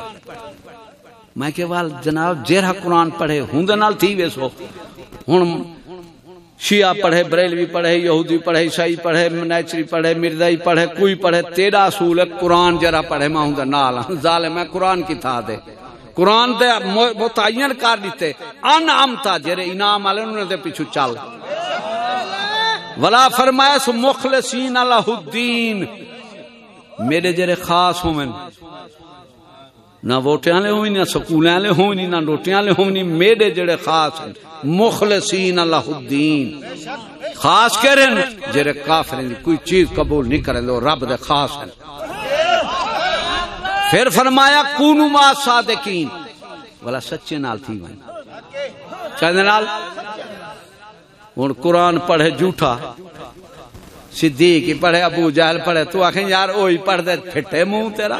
میں کہ وال جناب جیرہ قرآن پڑھے، ہوں دے نال تھی ویسو ہن شیعہ پڑھے، بریلوی پڑھے، یہودی پڑھے، عیسائی پڑھے نیچری پڑھے مردائی پڑھے، کوئی پڑھے۔ تیرا اصول ہے قرآن جرا پڑھے، میں ہوں دے نال۔ ظالم ہے قرآن کی تھا دے۔ قرآن دے متعین کر دیتے۔ ان امتا جرے انعام والے انہوں نے پیچھو چل۔ ولا فرمایا سو مخلصین اللہ الدین۔ میرے جرے خاص ہوں نہ ووٹیاں لے ہوئی نہ سکولیاں لے ہوئی نہ روٹیاں لے ہوئی میرے جڑے خاص ہیں، مخلصین اللہ الدین۔ خاص کہہ رہے ہیں جڑے کافر ہیں، کوئی چیز قبول نہیں کریں دو رب دے خاص ہیں۔ پھر فرمایا، کونو ما صادقین۔ والا سچے نال تھی میں۔ چاہتے نال ہوں قرآن پڑھے جھوٹا، صدیق پڑھے ابو جہل پڑھے، تو آخیں یار وہی پڑھ دے پھٹے منہ تیرا۔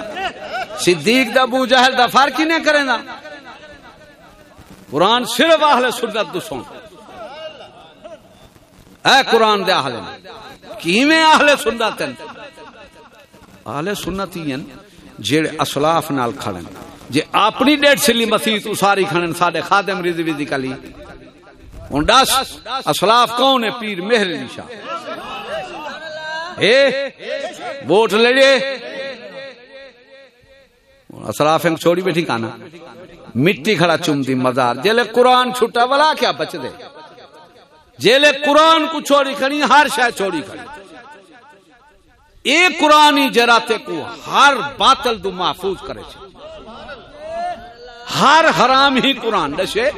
صدیق دا ابو جہل دا فرق ہی نہیں کرے نا۔ قرآن صرف اہل سنت تو سن اے قرآن دے اہل کیویں اہل سنت اہل سنت ہی ہیں جڑے اسلاف نال کھڑن جے اپنی ڈیڑھ سلی مسیح تو ساری کھڑن ساڈے خادم رضی وی کلی۔ ہوں دس، اسلاف کون ہے؟ پیر مہر علی شاہ۔ ووٹ لڑے اسلاف چھوڑی بیٹھی کانا۔ مٹی کھڑا چومتی مزار۔ جیلے قرآن چھٹا والا کیا بچ دے۔ جیلے قرآن کو چھوڑی کھڑی، ہر شاید چھوڑی کھڑی۔ ایک قرآنی جراتے کو ہر باطل دو محفوظ کرے چھے۔ ہر حرام ہی قرآن دشے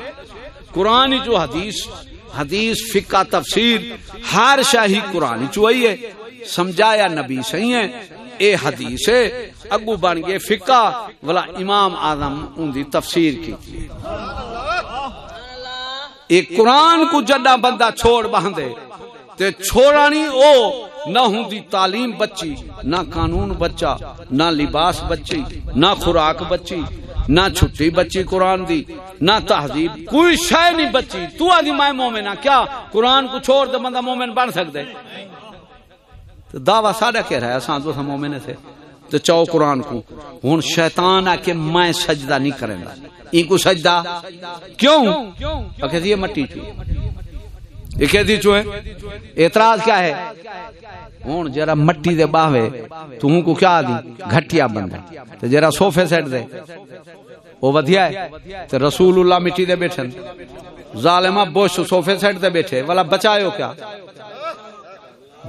قرآن جو حدیث حدیث، فقہ، تفسیر، ہر شاہی قرآن چوئی ہے۔ سمجھایا نبی صحیح ہے اے حدیث ہے۔ اگو بن گئے فقہ۔ والا امام آدم ان دی تفسیر کی۔ ایک قرآن کو جڈا بندہ چھوڑ باندھے تے چھوڑانی او نہ ہوں دی تعلیم بچی، نہ قانون بچا، نہ لباس بچی، نہ خوراک بچی نہ چھٹی بچی قرآن دی، نہ تہذیب، کوئی شے نہیں بچی۔ تو آدھی میں مومن ہاں کیا قرآن کو چھوڑ دے بندہ مومن بن سکتے دعوی ساڈا کہہ رہا ہے؟ اساں تو مومن تھے تو چاو قرآن کو۔ ہن شیطان آ کے میں سجدہ نہیں کریں گا۔ ان کو سجدہ؟ کیوں؟ کہ جی، یہ مٹی تھی یہ کہتی چوئے۔ اعتراض کیا ہے؟ ہوں جرا مٹی دے باہے تو ہوں کو کیا دی؟ گھٹیا بند تے جرا صوفے سیٹ دے۔ وہ ودیا ہے۔ تے رسول اللہ مٹی دے بیٹھے ظالمہ بوش صوفے سیٹ دے بیٹھے۔ والا بچایو کیا؟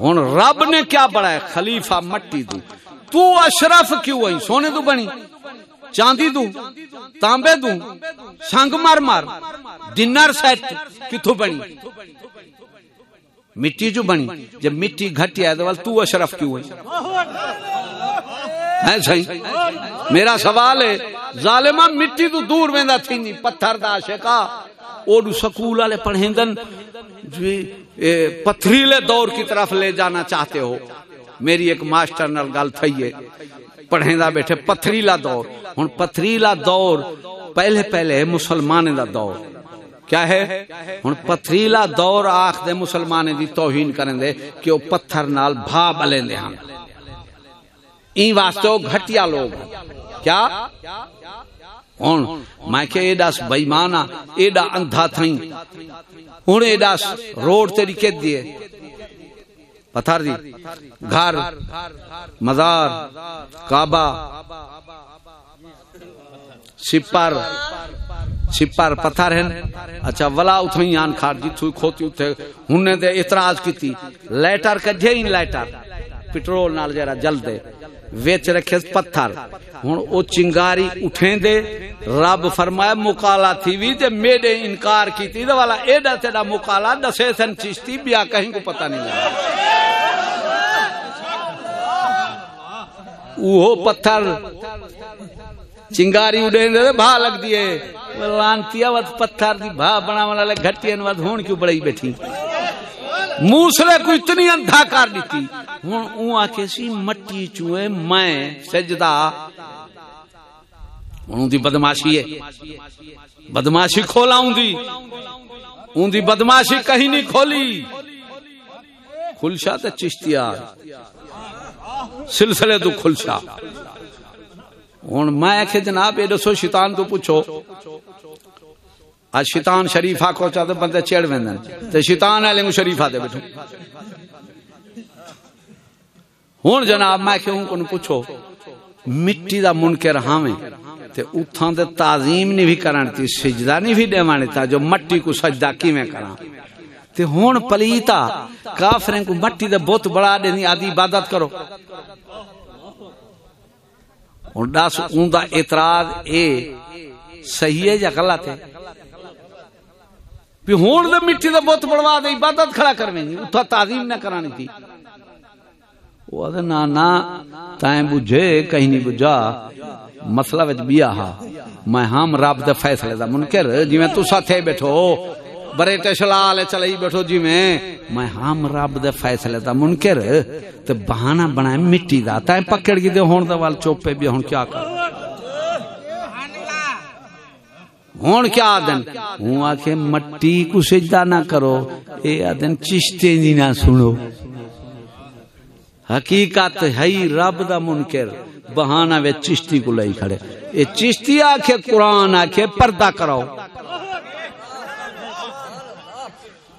ہوں رب نے کیا بڑا ہے؟ خلیفہ مٹی دی۔ تو اشرف کیوں ہوئی سونے تو بنی۔ چاندی دوں تانبے دوں سنگ مار مار۔ ڈنر سیٹ کتوں بنی؟ مٹی جو بنی، جب مٹی گھٹی آئے تو تو اشرف کیوں ہوئی ہے صحیح؟ میرا سوال ہے ظالمہ مٹی تو دور میں تھی نہیں، پتھر دا شکا اوڈو سکول والے پڑھیں جی، پتھریلے دور کی طرف لے جانا چاہتے ہو۔ میری ایک ماسٹر نال گل تھئی ہے پڑھیں بیٹھے پتھریلا دور۔ ہن پتھریلا دور پہلے پہلے مسلمان دا دور۔ کیا ہے؟ ہن پتھریلا دور آخ دے مسلمان دی توہین کریں دے کہ وہ پتھر نال بھا بلیں دے ہم این واسطے او گھٹیا لوگ کیا؟ ہن، میں کہ ایڈا بےمانا ہاں، ایڈا اندھا تھیں ہن ایڈا روڈ تے کے دیے پتھر دی گھر، مزار، کعبہ، سپر سپر پتھر ہیں اچھا ولا اتھوئی آن کھار جی تھوئی کھوتی اتھے۔ ہننے دے اعتراض کی تھی لیٹر کا جہین لیٹر۔ پٹرول نال جرا جل دے۔ ویچ رکھے پتھر۔ ہن او چنگاری اٹھیں دے۔ رب فرمایا مقالا تھی وی تے میڈے انکار کی تھی والا ایڈا تیڈا مقالا دسے سن چشتی بیا کہیں کو پتہ نہیں لگا۔ وہ پتھر۔ چنگاری اڈے دے بھا لگ دیے لانتی وت پتھر دی بھا بنا والے گھٹی ود ہون کیوں بڑی بیٹھی۔ موسلے کو اتنی اندھا کر دیتی۔ ہوں اون آکے سی، مٹی چوئے میں، سجدہ۔ ہوں دی بدماشی ہے۔ بدماشی کھولا ہوں دی۔ ہوں دی بدماشی کہیں نہیں کھولی۔ کھلشا تے چشتیا سلسلے تو کھلشا۔ ہوں میں کہ جناب یہ دسو، شیطان تو پوچھو۔ آج شیطان شریف آکو چاہتے بندے چڑ وین تے شیطان ہے شریف آتے بیٹھو۔ ہوں جناب، میں کہ ان پوچھو، مٹی دا منکر ہاویں تے اتھاں دے تعظیم نہیں بھی کرن تی سجدہ نہیں بھی دیوانے تا جو مٹی کو سجدہ کیویں کراں۔ تے ہن پلیتا کافریں کو مٹی دے بہت بڑا دینی آدھی عبادت کرو۔ ہوں دس ان کا اعتراض اے صحیح ہے یا غلط ہے؟ ہوں تو مٹی کا بت بڑوا دے، عبادت کھڑا کرنی اتھا تعظیم نہ کرانی تھی۔ وہ نا نا تائیں بجھے، کہیں نہیں بجھا۔ مسئلہ وچ بیا ہا میں ہم رب دے فیصلے دا منکر۔ جی میں تو ساتھے بیٹھو۔ برے ٹشلال چلئی بیٹھو جی میں۔ میں ہم رب دے فیصلے دا منکر، تے بہانہ بنائے مٹی دا۔ تائیں پکڑ گی دے ہون دا وال چوپے بھی، ہون کیا کر؟ ہون کیا آدن؟ ہوں آکے مٹی کو سجدہ نہ کرو۔ اے آدن چشتے دی نہ سنو۔ حقیقت ہے رب دا منکر۔ بہانہ وے چشتی کو لئی کھڑے۔ اے چشتی آکے قرآن آکے پردہ کراؤ۔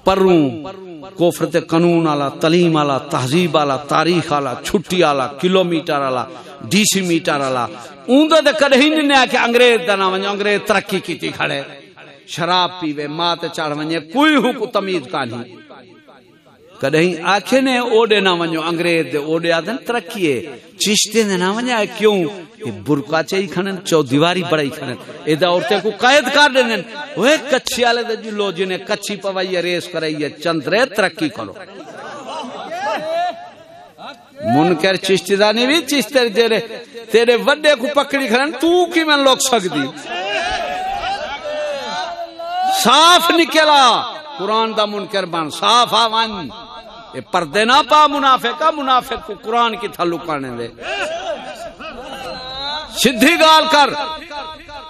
پروں کوفر تے قانون والا تعلیم والا تہذیب والا تاریخ والا چھٹی والا کلومیٹر والا ڈی سی میٹر والا اوندا تے کدے ہی نہیں کہ انگریز دا نام انگریز ترقی کیتی کھڑے۔ شراب پیوے، ماں تے چڑھ ونجے، کوئی حکم تمیز کانی کدیں آخے نے اوڈے نہ ونجو انگریز دے اوڈے آدن ترقی ہے چشتے نے نہ ونجا کیوں یہ برقع چاہی کھنن چو دیواری بڑائی کھنن ادا عورتیں کو قید کر دینن وہ کچھی والے دے جلو جنہیں کچھی پوائی ہے ریس کرائی ہے چند رے ترقی کرو منکر چشتی دا نہیں بھی چشتے تیرے تیرے وڈے کو پکڑی کھنن تو کی میں لوگ سکتی صاف نکلا قرآن دا منکر بن صاف آوان پردے نہ پا منافق کا منافق کو قرآن کی تعلق آنے دے۔ سدھی گال کر۔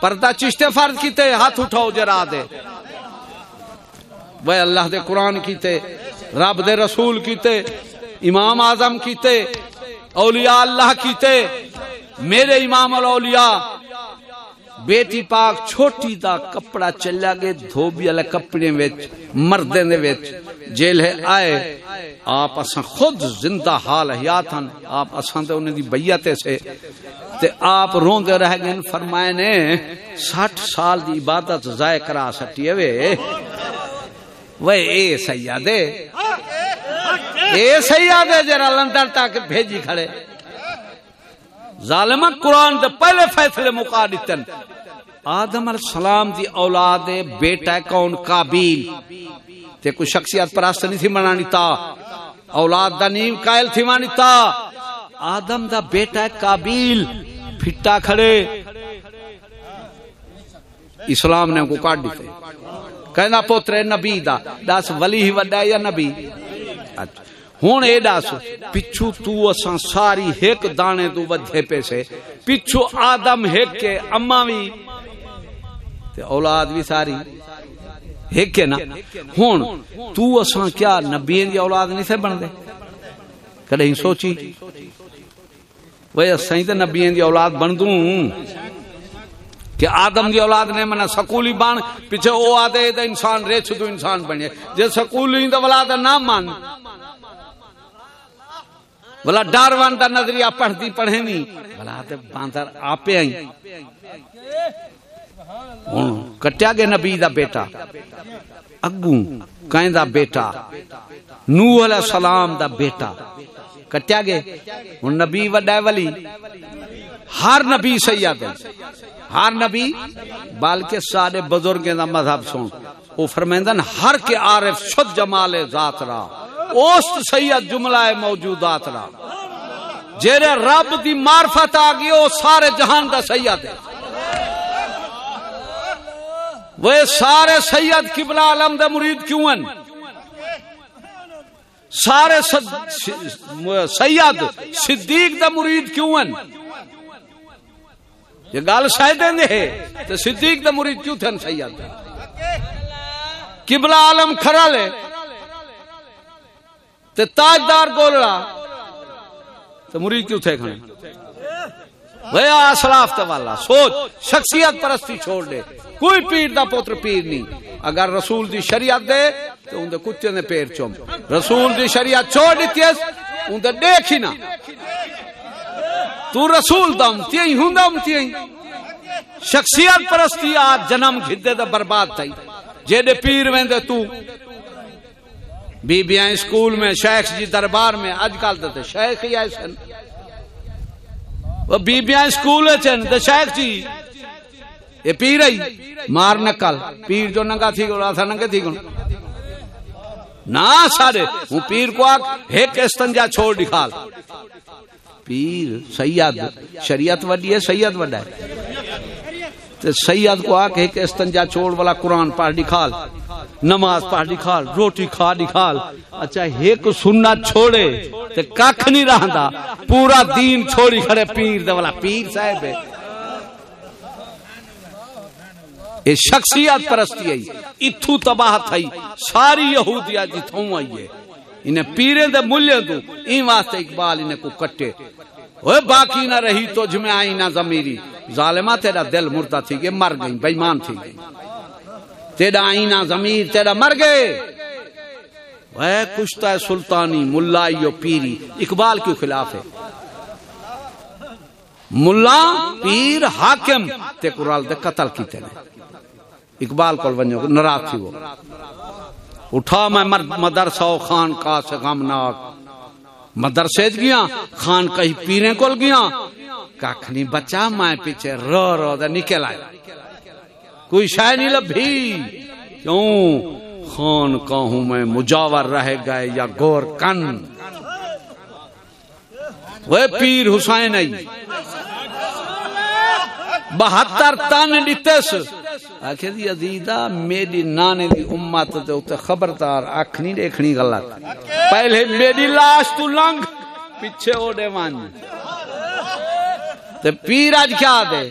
پردہ چشتے فرض کیتے، ہاتھ اٹھاؤ جرا دے۔ وہ اللہ دے قرآن کیتے، رب دے رسول کیتے، امام اعظم کیتے، اولیاء اللہ کیتے۔ میرے امام الاولیاء بیٹی پاک چھوٹی دا کپڑا چلیا گئے دھوبی والے کپڑے وچ، مردے دے وچ۔ جیل ہے، آئے۔ آپ اساں خود زندہ حال حیات ہن۔ آپ اساں تے انہاں دی بیعت سے۔ تے آپ روندے رہ گئے فرمائے نے 60 سال دی عبادت ضائع کرا سٹی وے۔ وے، اے سیادے۔ اے سیادے، جرا لندن تک بھیجی کھڑے۔ ظالم قرآن دے پہلے فیصلے مقا دیتن۔ آدم علیہ السلام دی اولاد بیٹا کون؟ قابیل تے کوئی شخصیت پرست نہیں تھی منانی تا۔ اولاد دا نیم قائل تھی مانی تا۔ آدم دا بیٹا قابیل پھٹا کھڑے۔ اسلام نے ان کو کاٹ دیتے۔ کہنا پوترے نبی دا۔ دس ولی ہی وڈا یا نبی؟ اچھا۔ ہوں یہ دس پچھو تو اساں ساری ایک دانے تو ودھے پیسے پچھو آدم ایک کے اما بھی تے اولاد بھی ساری ایک کے نا۔ ہوں تو اساں کیا نبیین دی اولاد نہیں سے بن دے کدیں سوچی۔ وہ اساں تے نبیین دی اولاد بن دوں۔ کہ آدم دی اولاد نے منا سکولی بان پیچھے او آدے تے انسان ریچ تو انسان بنے۔ جے سکولی دا اولاد نہ مان بلا ڈاروان دا نظریہ پڑھتی پڑھے نہیں بلا تے باندر آپے آئی کٹیا گے نبی دا بیٹا۔ اگوں کہیں دا بیٹا۔ نوح علیہ السلام دا بیٹا۔ کٹیا گے ہن نبی وڈا ولی۔ ہر نبی سید ہے ہر نبی، بلکہ سارے بزرگیں دا مذہب سن۔ او فرمیندن ہر کے عارف شد جمال ذات را۔ اوست سید جملہ موجودات را جیرے رب دی معرفت آ گئی، او سارے جہان دا سید ہے۔ وہ سارے سید قبلہ عالم دے مرید کیوں ہیں؟ سارے سید صدیق دے مرید کیوں ہیں؟ یہ گال شاید ہے تو صدیق دے مرید کیوں تھے سید؟ قبلہ عالم کھڑا لے۔ تے تاجدار گولڑا تو مرید کیوں تھے کھڑے؟ بھیا اسلاف والا، سوچ، شخصیت پرستی چھوڑ دے۔ کوئی پیر دا پوتر پیر نہیں۔ اگر رسول دی شریعت دے، تو ان دے کتے نے پیر چوم۔ رسول دی شریعت چھوڑ دیتی ہے ان دے دیکھ ہی نا تو رسول دا امتی ہی ہوں دا امتی ہی شخصیت پرستی آج جنم گھدے دا برباد تھا جے دے پیر ویندے تو۔ بی بیاں اسکول میں، شیخ جی دربار میں اج کل تے شیخ ہی آئے سن بی بیاں اسکول چن تے شیخ جی یہ پیر آئی مار نکل، پیر جو ننگا تھی گو تھا ننگے تھی گو نا سارے، ہوں پیر کو آگ ایک استنجا چھوڑ دکھال پیر، سید، شریعت وڈی ہے، سید وڈا ہے۔ تے سید کو آگ ایک استنجا چھوڑ والا قرآن پڑھ دکھال نماز پڑھ دکھال روٹی کھا دکھال اچھا ایک سننا چھوڑے تے کھ نہیں رہندا، پورا دین چھوڑی کھڑے، پیر دے والا، پیر صاحب ہے۔ یہ شخصیت پرستی آئی، اتھو تباہ تھائی، ساری یہودیا جتھوں آئی ہے۔ انہیں پیرے دے ملے دو این واسطے اقبال انہیں کو کٹے۔ وہ باقی نہ رہی تو جمع آئی نہ زمیری۔ ظالمہ تیرا دل مردہ تھی گئے، مر گئی بیمان تھی گئی تیرا آئینہ ضمیر تیرا مر گئے۔ وہ کشتہ سلطانی ملائیو پیری، اقبال کیوں خلاف ہے؟ ملا، پیر، حاکم، تے قرآن دے قتل کی تینے اقبال کول ونجو، ناراض تھی وہ۔ اٹھا میں مدرسہ و خان کا سے غمناک۔ مدرسے گیا، خان کہیں پیرے کول گیا۔ کھ نہیں بچا میں پیچھے رو رو دے نکل آیا۔ کوئی شہ نہیں لبھی۔ کیوں؟ خان کہوں میں مجاور رہ گئے یا گور کن۔ وہ پیر حسین آئی بہتر تن ڈتس آخر دی عزیزہ، میری نانے دی امت تے اوتے خبردار، اکھ نہیں دیکھنی غلط۔ پہلے میری لاش تو لنگ، پیچھے اوڈے وان تے پیر اج کیا دے؟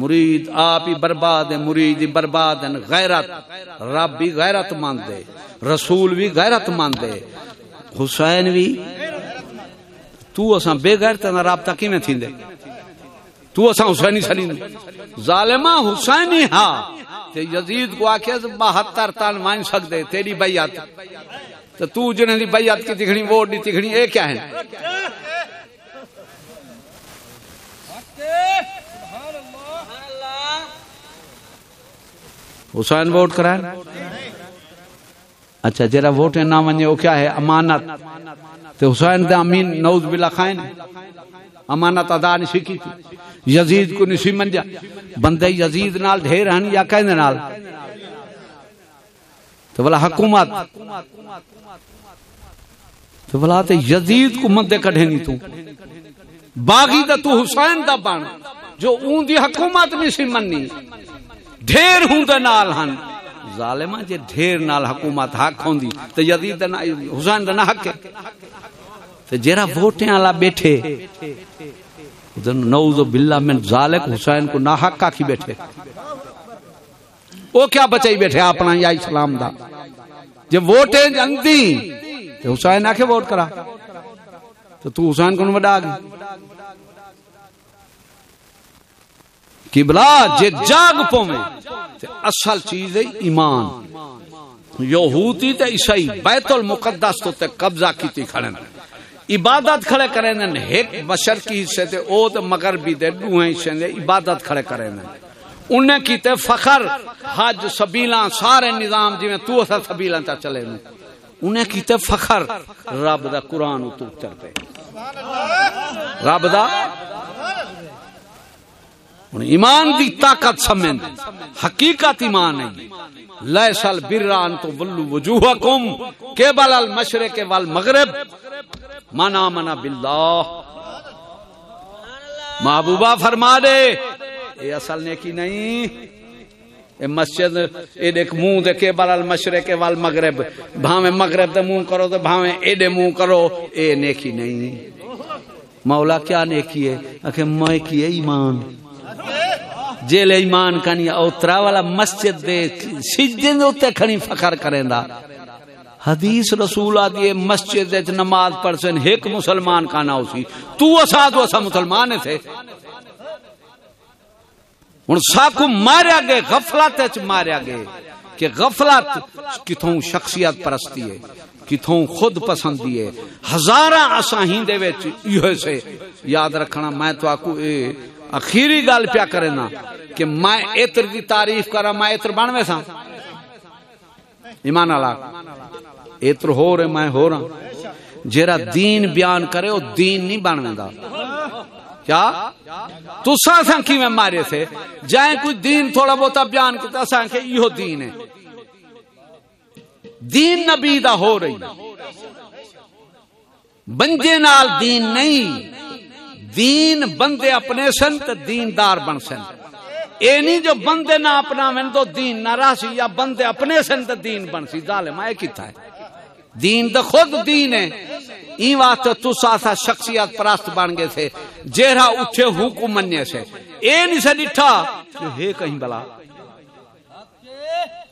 مرید آپ ہی برباد ہے مرید ہی برباد ہے غیرت۔ رب بھی غیرت مند دے رسول بھی غیرت مند دے حسین بھی۔ تو اساں بے غیرت نہ رابطہ کیویں تھیندے؟ تو اسا حسینی سلیم ظالمہ حسینی ہاں۔ تے یزید کو آکھے 72 تن مان سکدے، تیری بیعت۔ تو تو جنہیں دی بیعت کی تکھنی ووٹ دی تکھنی اے کیا ہے حسین ووٹ کرائیں اچھا جرا ووٹ نہ ونجے او کیا ہے؟ امانت۔ تے حسین دے امین نعوذ باللہ خائن امانت ادا نہیں سکی تھی۔ یزید کو نسی منجا۔ بندے یزید نال ڈھیر ہن یا کہنے نال؟ تو بلا حکومت۔ تو بلا تے یزید کو مندے کڈھے نہیں تو۔ باغی دا تو حسین دا بن، جو اون دی حکومت نسی مننی۔ ڈھیر ہوں دے نال ہن۔ ظالمہ جے ڈھیر نال حکومت حق ہوندی، تے یزید دا حسین دا نہ حق ہے۔ تے جیرا ووٹیں والا بیٹھے نعوذ باللہ من ذالک حسین کو ناحق کا کی بیٹھے۔ وہ کیا بچائی بیٹھے اپنا یا اسلام دا۔ جب ووٹیں اندھی تو حسین آکے ووٹ کرا۔ تو تو حسین کو نوڑا گئی۔ قبلہ جے جاگ پومے اصل چیز ہے ایمان۔ یہودی تے عیسائی بیت المقدس تو تے قبضہ کیتی کھڑے عبادت کھڑے کرے نن ایک بشر کی حصے تے او تے مغربی دے دوہیں حصے دے عبادت کھڑے کرے نن انہیں کیتے فخر، حج، سبیلاں، سارے نظام جی میں تو اسا سبیلاں تا چلے نن انہیں کیتے فخر، رب دا قرآن اتو چل پے۔ رب دا؟ ایمان دی طاقت سمن حقیقت ایمان ہے لیسل بران تو بلو وجوہکم کیبل المشرق والمغرب۔ منا منا باللہ۔ محبوبہ فرما دے۔ اے اصل نیکی نہیں۔ اے مسجد، اے دیکھ منہ دے کے بال المشرق وال مغرب۔ بھاویں مغرب دے منہ کرو تو بھاویں اے دے منہ کرو۔ اے نیکی نہیں۔ مولا کیا نیکی ہے؟ کہ میں کی ایمان؟ جیل ایمان کنی اوترا والا مسجد دے سجدے دے کھنی فخر کریں دا حدیث رسول آدھی مسجد نماز پڑھسن، ایک مسلمان کا نہ اسی۔ تو اسا تو اسا مسلمان تھے۔ ہن ساکو ماریا گئے غفلت وچ ماریا گئے کہ غفلت کتھوں شخصیت پرستی ہے، کتھوں خود پسندی ہے۔ ہزاراں اساں ہیندے وچ ایہے سے یاد رکھنا، میں تو آکو اے اخیری گل پیا کرے نا کہ میں اتر دی تعریف کرا میں اتر بنوے سا ایمان اللہ اتر ہو رہے میں ہو رہا جیرا دین بیان کرے، وہ دین نہیں بنوے دا کیا؟ تو ساساں کی میں مارے تھے جائیں کوئی دین تھوڑا بہتا بیان کرتا ساں کہ یہ دین ہے۔ دین نبی دا ہو رہی۔ بنجے نال دین نہیں۔ دین بندے اپنے سن تو دیندار بن سن۔ اے نہیں جو بندے نہ اپنا من تو دین نہ راسی یا بندے اپنے سن تو دین بن سی۔ ظالم اے کیتا ہے۔ دین تو خود دین ہے۔ این واسطے تو ساسا شخصیت پرست بن گئے تھے۔ جیرا اٹھے حکم مننے سے۔ اے نہیں سے ڈٹھا۔ جو ہے کہیں بلا۔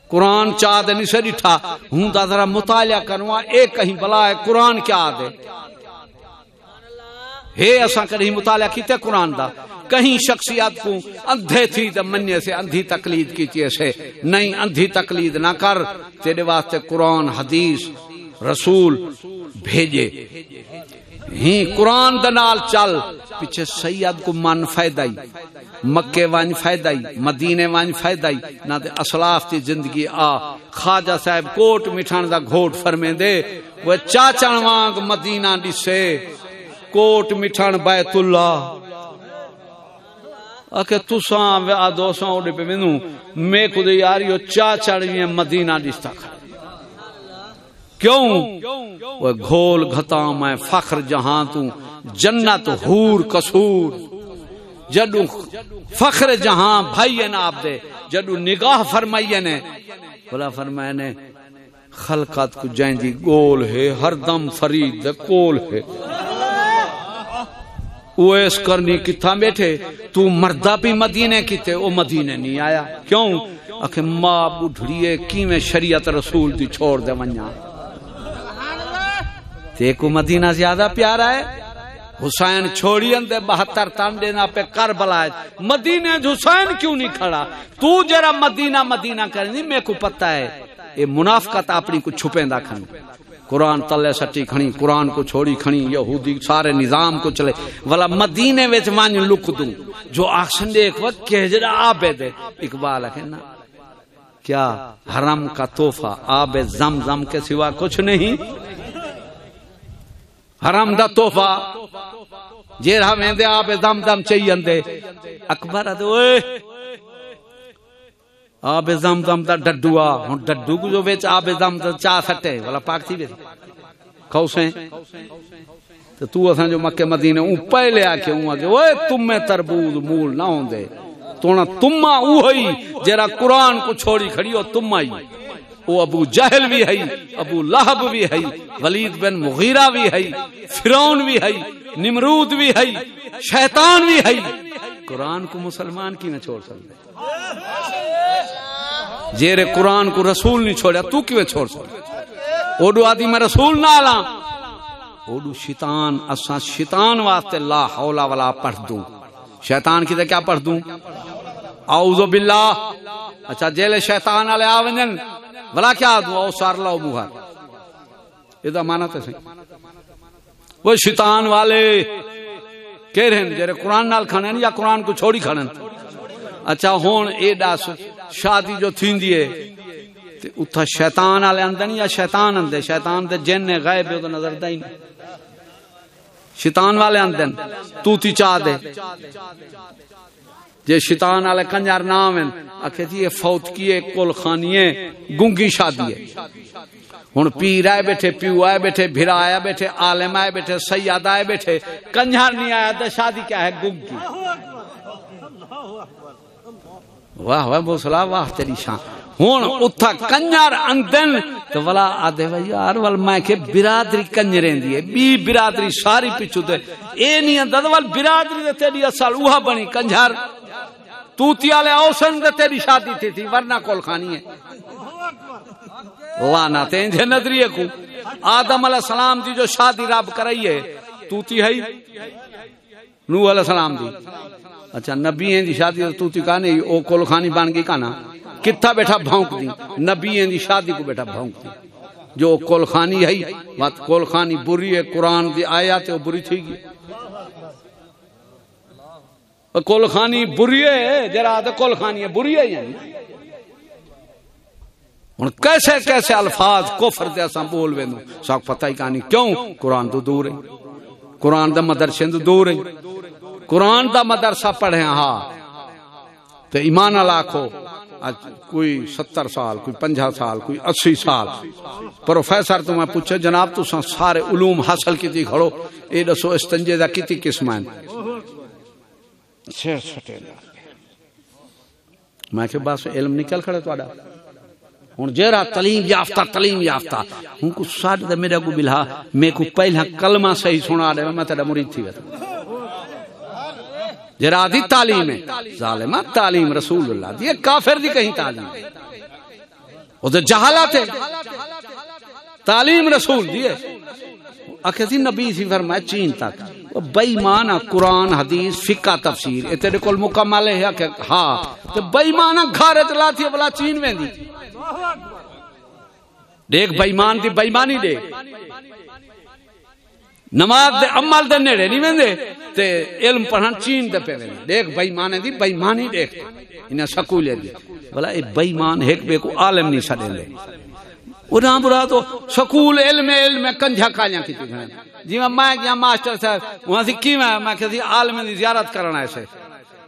قرآن چاہ دے نہیں سے ڈٹھا۔ ہوں دا ذرا مطالعہ کروا اے کہیں بلا ہے قرآن کیا دے ہے اسا کہیں مطالعہ کیتے قرآن دا۔ کہیں شخصیت کو اندھے تھی تو مننے سے اندھی تقلید کی چیز سے۔ نہیں اندھی تقلید نہ کر۔ تیرے واسطے قرآن حدیث۔ رسول بھیجے۔ ہی قرآن دنال چل۔ پیچھے سید کو من فائدہ ہی مکے وانج فائدہ ہی مدینے وانج فائدہ ہی نہ تے اسلاف تی زندگی آ۔ خواجہ صاحب کوٹ مٹھان دا گھوٹ فرمے دے وہ چاچن وانگ مدینہ ڈسے کوٹ مٹھان بیت اللہ۔ اکھے تساں وے دوساں اوڈے پہ مینوں میں کو دے یاریو چاچڑ وی مدینہ ڈستا کیوں؟ وہ گھول گھتا، میں فخر جہاں تو، جنت حور قصور۔ جدو فخر جہاں بھائی نے آپ دے، جدو نگاہ فرمائی نے بلا فرمائے نے خلقات کو جائیں جی گول ہے، ہر دم فرید دے کول ہے۔ اویس کرنی کتھا بیٹھے، تو مردہ بھی مدینے کیتے او مدینے نہیں آیا۔ کیوں؟ اکھے ماں بڑھڑیے کی میں شریعت رسول دی چھوڑ دے ونیا تے کو مدینہ زیادہ پیارا ہے، حسین چھوڑی اندے بہتر تانڈے نا پہ کربلا ہے۔ مدینہ حسین کیوں نہیں کھڑا؟ تو جرا مدینہ مدینہ کرنی میں کو پتہ ہے۔ اے منافقت اپنی کو چھپیں دا کھن قرآن تلے سٹی کھنی، قرآن کو چھوڑی کھنی، یہودی سارے نظام کو چلے۔ والا مدینے وچ وان لک دوں۔ جو آکشن دے ایک وقت کہ جڑا عابد ہے اقبال ہے نا، کیا حرم کا تحفہ آب زم زم کے سوا کچھ نہیں؟ حرم دا تحفہ۔ جیرا ویندے آپ دم دم چاہیے اندے اکبر ادے اوئے۔ آپ دم دم دا ڈڈو آ ہن ڈڈو کو جو وچ آپ دم دا چا سٹے، والا پاک تھی وے کھوسیں تو تو اساں جو مکے مدینے اون پہلے آ کے اون اگے اوئے تم میں تربوز مول نہ ہوندے۔ تو نہ تما اوہی جرا قرآن کو چھوڑی کھڑی ہو تم آئی وہ ابو جہل بھی ہے، ابو لہب بھی ہے، ولید بن مغیرہ بھی ہے، فرعون بھی ہے، نمرود بھی ہے، شیطان بھی ہے۔ قرآن کو مسلمان کی نہ چھوڑ سکتے۔ جیرے قرآن کو رسول نہیں چھوڑیا تو کیوں چھوڑ سکتے؟ اوڈو آدھی میں رسول نہ آلا۔ اوڈو شیطان، اساں شیطان واسطے لا حولا ولا پڑھ دوں۔ شیطان کی کیا پڑھ دوں؟ اعوذ باللہ۔ اچھا جیلے شیطان والے آونجن بلا کیا دعا او سار لاؤ بوہار یہ مانا تو وہ شیطان والے کہہ رہے ہیں جرے قرآن نال کھانے یا قرآن کو چھوڑی کھانے اچھا ہون اے ڈاس شادی جو تھین دیئے اتھا شیطان والے اندن یا شیطان اندے شیطان دے جن نے غائب ہے تو نظر دا ہی نہیں۔ شیطان والے اندن تو تی چاہ دے۔ جے شیطان والے کنجر نام ہیں اکھے جی یہ فوت کیے کل خانیے گنگی شادی ہے۔ ہن پیر آئے بیٹھے، پیو آئے بیٹھے بھرا آیا بیٹھے، عالم آئے بیٹھے، سید آئے بیٹھے کنجر نہیں آیا تو شادی کیا ہے، گنگی۔ واہ واہ بوسلا واہ، تیری شان۔ ہون اتھا کنجر اندن تو ولا آدھے وی یار، ول میں کہ برادری کنجریں دیئے بی برادری ساری پچھو دے۔ اے نہیں اندر ول برادری دے تیری اصل اوہا بنی کنجر توتی والے اوسن دے تیری شادی تھی تھی، ورنہ کول خانی ہے۔ لانا تے انجھے نظریے کو۔ آدم علیہ السلام دی جو شادی رب کرائی ہے، توتی ہے نوح علیہ السلام دی۔ اچھا نبی ہیں دی شادی تو تی کہا نہیں، او کول خانی بان گئی کہنا کتھا بیٹھا بھونک دی۔ نبی ہیں دی شادی کو بیٹھا بھونک دی۔ جو کول خانی ہے بات کول خانی بری ہے، قرآن دی آیات ہے، وہ بری تھی گی کول خانی بری ہے، جرا تو کول خانی ہے بری ہے یعنی۔ ہوں کیسے کیسے الفاظ کفر دے اساں بول ویندو؟ ساک پتہ ہی کہانی کیوں؟ قرآن تو دور ہے۔ قرآن دا مدرسے تو دور ہے۔ قرآن دا مدرسہ پڑھے ہاں تو ایمان لاکھو کوئی ستر سال، کوئی پنجا سال، کوئی اسی سال۔ پروفیسر تو میں پوچھے جناب تو سارے علوم حاصل کی تھی کھڑو؟ اے دسو، استنجے دا کتی قسم ہے میں کہ بس علم نکل کھڑے تو آڈا ہوں جیرا تعلیم یافتہ تعلیم یافتہ۔ ہوں کو ساڈ دے میرے کو بلہا میں کو پہلا کلمہ صحیح سنا دے، میں تیرا مرید تھی ویتا جرا دی تعلیم ہے، ظالمہ تعلیم رسول اللہ دی کافر دی کہیں تعلیم۔ وہ تو جہالت ہے۔ تعلیم رسول دی ہے۔ اکھتی نبی سی فرمائے چین تک۔ بےمانا قرآن، حدیث، فقہ، تفسیر۔ اے تیرے کول مکمل ہے کہ ہاں تے بےمانا گھر تے لاتی بلا چین ویندی۔ دیکھ بےمان دی بےمانی دے نماز دے عمل دے نیڑے نہیں ویندے، تے علم پڑھن چین دے پہ وین دیکھ بے ایمانے دی بے ایمانی دیکھ۔ انہاں سکولے دی۔ بلا اے بے ایمان ایک بے کو عالم نہیں چھڈے لے۔ انہاں برا تو سکول، علم علم، کنجھا کالیاں کیتی گھن جی میں گیا ماسٹر صاحب وہاں سے کی میں میں کہ جی عالم دی زیارت کرنا ایسے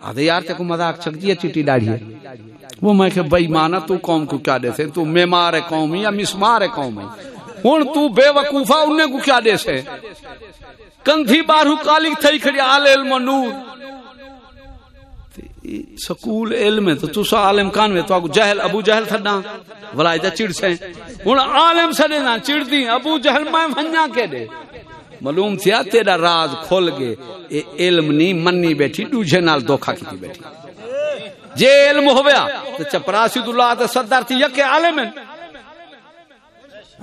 آدھے یار تے کو مذاق چھک جی دی چٹی داڑھی ہے۔ وہ میں کہ بے ایمان تو قوم کو کیا دے سے؟ تو معمار ہے قوم یا مسمار ہے قوم ہے؟ ہن تو بے وقوفا انہیں کو کیا دے سے؟ کندھی بارو کالی تھئی کھڑی آل علم نور۔ سکول علم ہے تو تو سا عالم کان میں تو اگو جہل ابو جہل تھڈا ولائی دا چڑ سے۔ ہن عالم سڑے نا چڑ دی ابو جہل میں ونجا کے دے؟ معلوم تھیا تیرا راز کھول گئے، اے علم نہیں منی بیٹھی دوجے نال دھوکا کیتی بیٹھی۔ جے علم ہویا تو چپراسی دلہ تے صدر تھی یک عالم ہے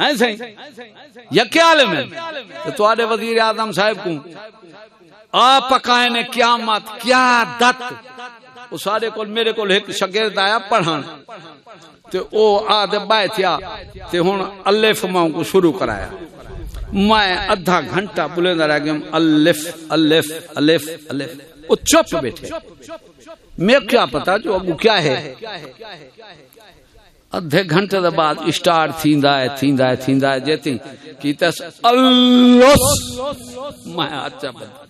ایسے یک عالم ہے تو تواڈے وزیر اعظم صاحب کو آ پکائے نے قیامت، کیا دت؟ او سارے کول، میرے کول ایک شاگرد آیا پڑھن تے او آ دے بائے تھیا، تے ہن الف ماں کو شروع کرایا۔ میں ادھا گھنٹہ بلندہ رہ گیا الف الف الف الف۔ وہ چپ بیٹھے۔ میں کیا پتا جو اگو کیا ہے؟ ادھے گھنٹے دے بعد اسٹارٹ تھیندا ہے تھیندا ہے تھیندا ہے۔ جیتی کیتس اللہ میں اچھا بند۔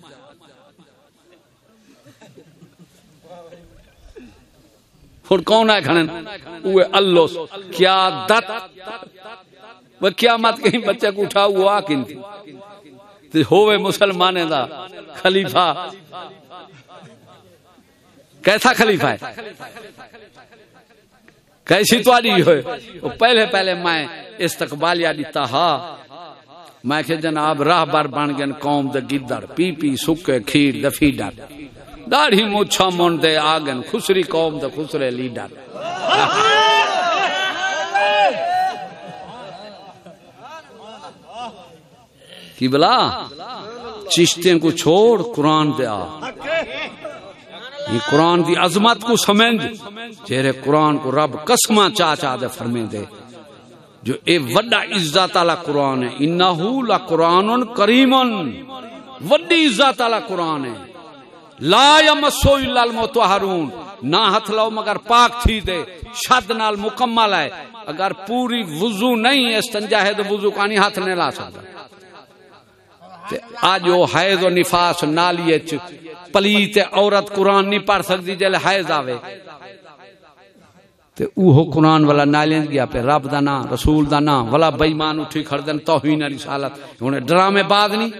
پھر کون ہے کھڑن اوے اللہ کیا دت؟ وہ قیامت کہیں بچے کو اٹھا ہوا کن تھی؟ ہوئے مسلمانے دا خلیفہ۔ کیسا خلیفہ ہے؟ کیسی تو آلی ہوئے؟ وہ پہلے پہلے میں استقبالیا دیتا ہا۔ میں کہ جناب راہ بار بن گئن قوم دے گدڑ، پی پی، سکے، کھیر، دفی ڈر۔ داڑھی موچھا من دے آگن خسری قوم دے خسرے لیڈر۔ کی بلا؟ چشتیں کو چھوڑ، قرآن دے آ۔ یہ قرآن دی عظمت کو سمجھ۔ چہرے قرآن کو رب قسمہ چا چا دے فرمے دے۔ جو اے وڈا عزت والا قرآن ہے، انہو لقرآن کریم وڈی عزت والا قرآن ہے۔ لا یمسو الا المطہرون۔ نہ ہتھ لو مگر پاک تھی دے۔ شد نال مکمل ہے۔ اگر پوری وضو نہیں استنجا ہے تو وضو کانی ہاتھ نہیں لا سکتا۔ آج وہ حیض و نفاس نالی پلیت عورت قرآن نہیں پڑھ سکتی جلے حیض آوے۔ تے اوہو قرآن والا نالین گیا پہ، رب دا نا رسول دا نا والا بیمان اٹھی کھڑدن، توہین رسالت انہیں ڈرامے بعد نہیں،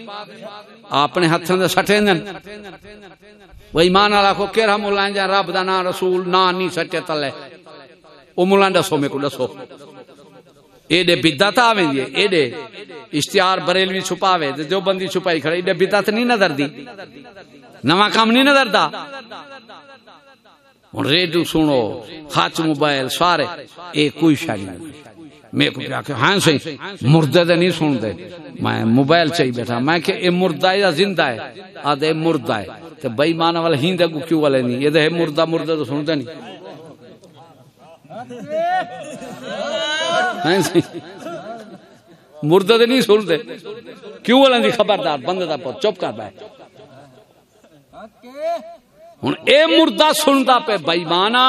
اپنے ہتھوں دے سٹے دن۔ وہ ایمان والا کو کہہ مولا جا، رب دا نا رسول نا نہیں سٹے تلے۔ او مولا دسو میں کو، دسو۔ ایڈے بدعت آویں دی، ایڈے اشتہار بریلوی چھپاوے تے جو بندی چھپائی کھڑے، ایڈے بدعت نہیں نظر دی۔ نواں کام نہیں نظر دا۔ ہن ریڈیو سنو، خاچ موبائل سارے، اے کوئی شے نہیں۔ میں کو کیا کہ ہاں صحیح مردے دے نہیں سن دے میں موبائل چاہی بیٹھا، میں کہ اے مردہ یا زندہ ہے؟ آدھے مردہ ہے۔ تے بے ایمان والے ہیندے کو کیوں والے نہیں؟ یہ دے مردہ مردہ تو سن دے نہیں۔ مردہ نہیں۔ سن دے کیوں والے دی خبردار؟ بندے دا پوت چپ کر بیٹھ۔ ہن اے مردہ سندا پہ بے ایمانا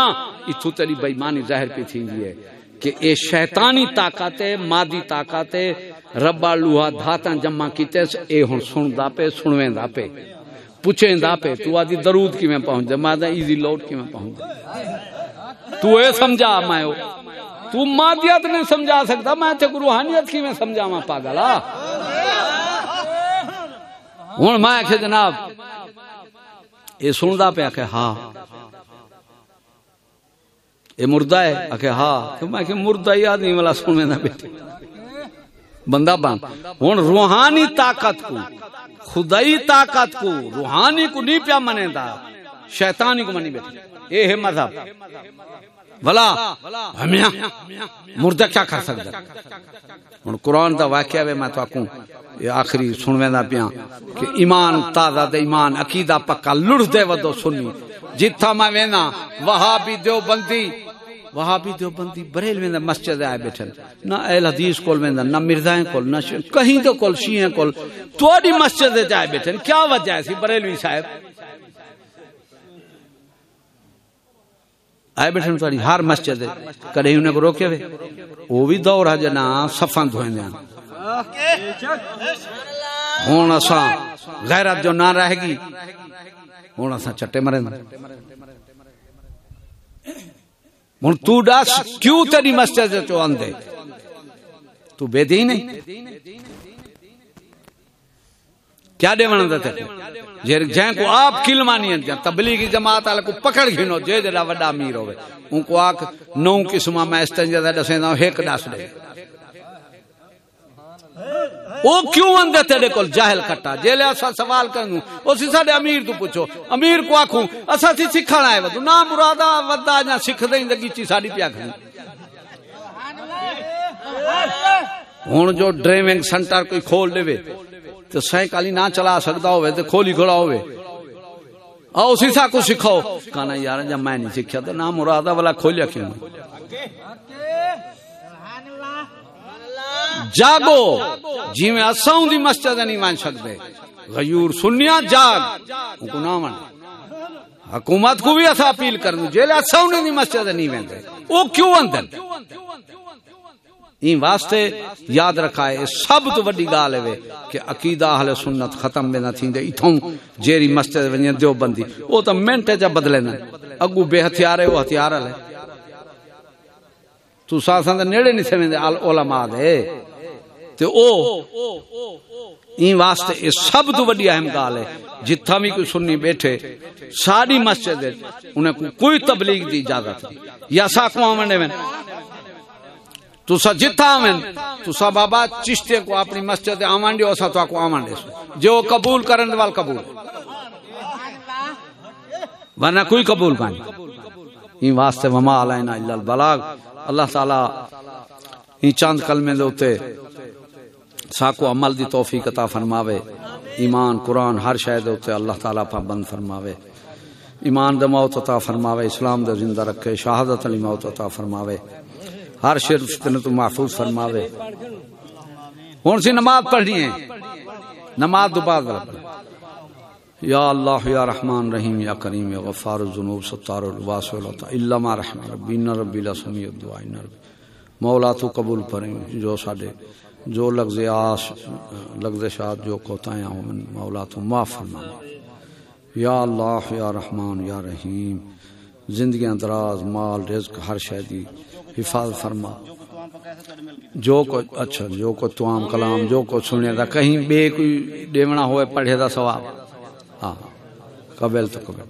ایتھوں تیری بے ایمانی ظاہر پہ تھیندی ہے کہ اے شیطانی طاقت ہے، مادی طاقت ہے ربا لوہا دھاتاں جمع کیتے اے ہن سندا پہ سنویندا پہ پوچھیندا پہ تو آدی درود کیویں پہنچ جا میں ایزی لوڈ کیویں پہنچ تو اے سمجھا میں تو مادیت نہیں سمجھا سکتا، میں تے روحانیت کی کیویں سمجھاواں پاگلا ہن میں کہ جناب اے سندا پہ کہ ہاں۔ اے مردہ ہے اکھے ہاں۔ کہ میں کہ مردہ ہی آدمی والا سنے نہ بیٹھے بندہ بان ہن روحانی طاقت کو، خدائی طاقت کو روحانی کو نہیں پیا منے دا شیطانی کو منی بیٹھے۔ اے ہے مذہب۔ بلا ہمیاں مردہ کیا کر سکتا ہن قرآن دا واقعہ ہے میں تو آکوں یہ آخری سنویں دا پیاں کہ ایمان، تازہ دے ایمان، عقیدہ پکا لڑ دے ودو سنی۔ جتھا میں وینا وہاں بھی دیو بندی وہاں بھی دیوبندی بریل ویندا مسجد آئے بیٹھن نہ اہل حدیث کول ویندا نہ مرزائیں کول، نہ کہیں تو کول، شیعہ کول۔ توڑی مسجد آئے بیٹھن کیا وجہ ہے سی بریلوی صاحب؟ آئے بیٹھن تاری ہر مسجد کدے انہیں کو روکے وے وہ بھی دور ہے جنا صفاں دھوئیں دے ہوں اساں، غیرت جو نہ رہے گی ہوں اساں چٹے مرے ہوں تو دس کیوں تیری مسجد چو آندے؟ تو بے دی نہیں کیا دے ون دے جے جے کو آپ کلمانی ہیں تبلیغی جماعت والے کو پکڑ گھنو، جے جڑا وڈا امیر ہوے ان کو آکھ نو قسمہ میں استنجا دے دسے نہ ایک دس دے۔ او کیوں اندے تیرے کول جاہل کٹا؟ جے لے اسا سوال کرنو او سی ساڈے امیر تو پوچھو۔ امیر کو آکھوں اسا سی سکھن آئے ودو نا مرادا ودا جا سکھ دے زندگی چی ساڈی پیا کھڑی۔ ہن جو ڈرائیونگ سینٹر کوئی کھول دے تو سائیکل نہ چلا سکتا ہوئے تو کھولی کھڑا ہوئے۔ آؤ اسی سا کو سکھاؤ۔ کہنا یار جب میں نہیں سیکھا تو نہ مرادہ والا کھولیا کیوں؟ جاگو۔ جی میں اساؤں دی مسجد نہیں مان سکتے۔ غیور سنیا، جاگ۔ ان کو نہ مان۔ حکومت کو بھی ایسا اپیل کر جیلے اساؤں دی مسجد نہیں ویندے۔ وہ کیوں اندر این واسطے یاد رکھا ہے، سب تو وڈی گال ہے کہ عقیدہ اہل سنت ختم میں نہ تھیندے ایتھوں جیری مسجد ونجے دیو بندی۔ او تو منٹ جا بدلے نہ اگو بے ہتھیار ہے او ہتھیار ہے تو ساساں دے نیڑے نہیں تھے، ویندے علماء دے۔ تے او، این واسطے یہ سب تو وڈی اہم گال ہے۔ جتھا بھی کوئی سنی بیٹھے ساری مسجد انہیں کوئی تبلیغ دی اجازت نہیں۔ یا سا کو آمنے میں۔ تسا جتھا آمن تسا بابا چشتے کو اپنی مسجد آمان دیو اسا تو کو آمان دیسو جو قبول کرن وال قبول ورنہ کوئی قبول کانی این واسطے وما علینا الا البلاغ اللہ تعالی این چاند کلمے دوتے ساکو عمل دی توفیق عطا فرماوے ایمان قرآن ہر شے دوتے اللہ تعالی پابند فرماوے ایمان دے موت عطا فرماوے اسلام دے زندہ رکھے شہادت علی موت عطا فرماوے ہر شیر فتنے تو محفوظ فرماوے۔ ہوں سی نماز پڑھنی ہے۔ نماز دو بعد۔ یا اللہ، یا رحمان رحیم، یا کریم، یا غفار الذنوب، ستار الواس والعطا الا ما رحم ربی، ان ربی لا سمیع الدعاء، ان مولا تو قبول کریں۔ جو ساڈے، جو لفظ آس لغزشات جو کوتاہیاں ہوں، مولا تو معاف فرما یا اللہ، یا رحمان، یا رحیم۔ زندگیاں دراز، مال، رزق، ہر شے دی حفاظ فرما۔ جو کو اچھا جو کو توام کلام، جو کو سنے دا کہیں بے کوئی دیونا ہوئے پڑھے دا ثواب۔ ہاں قبل تو قبل۔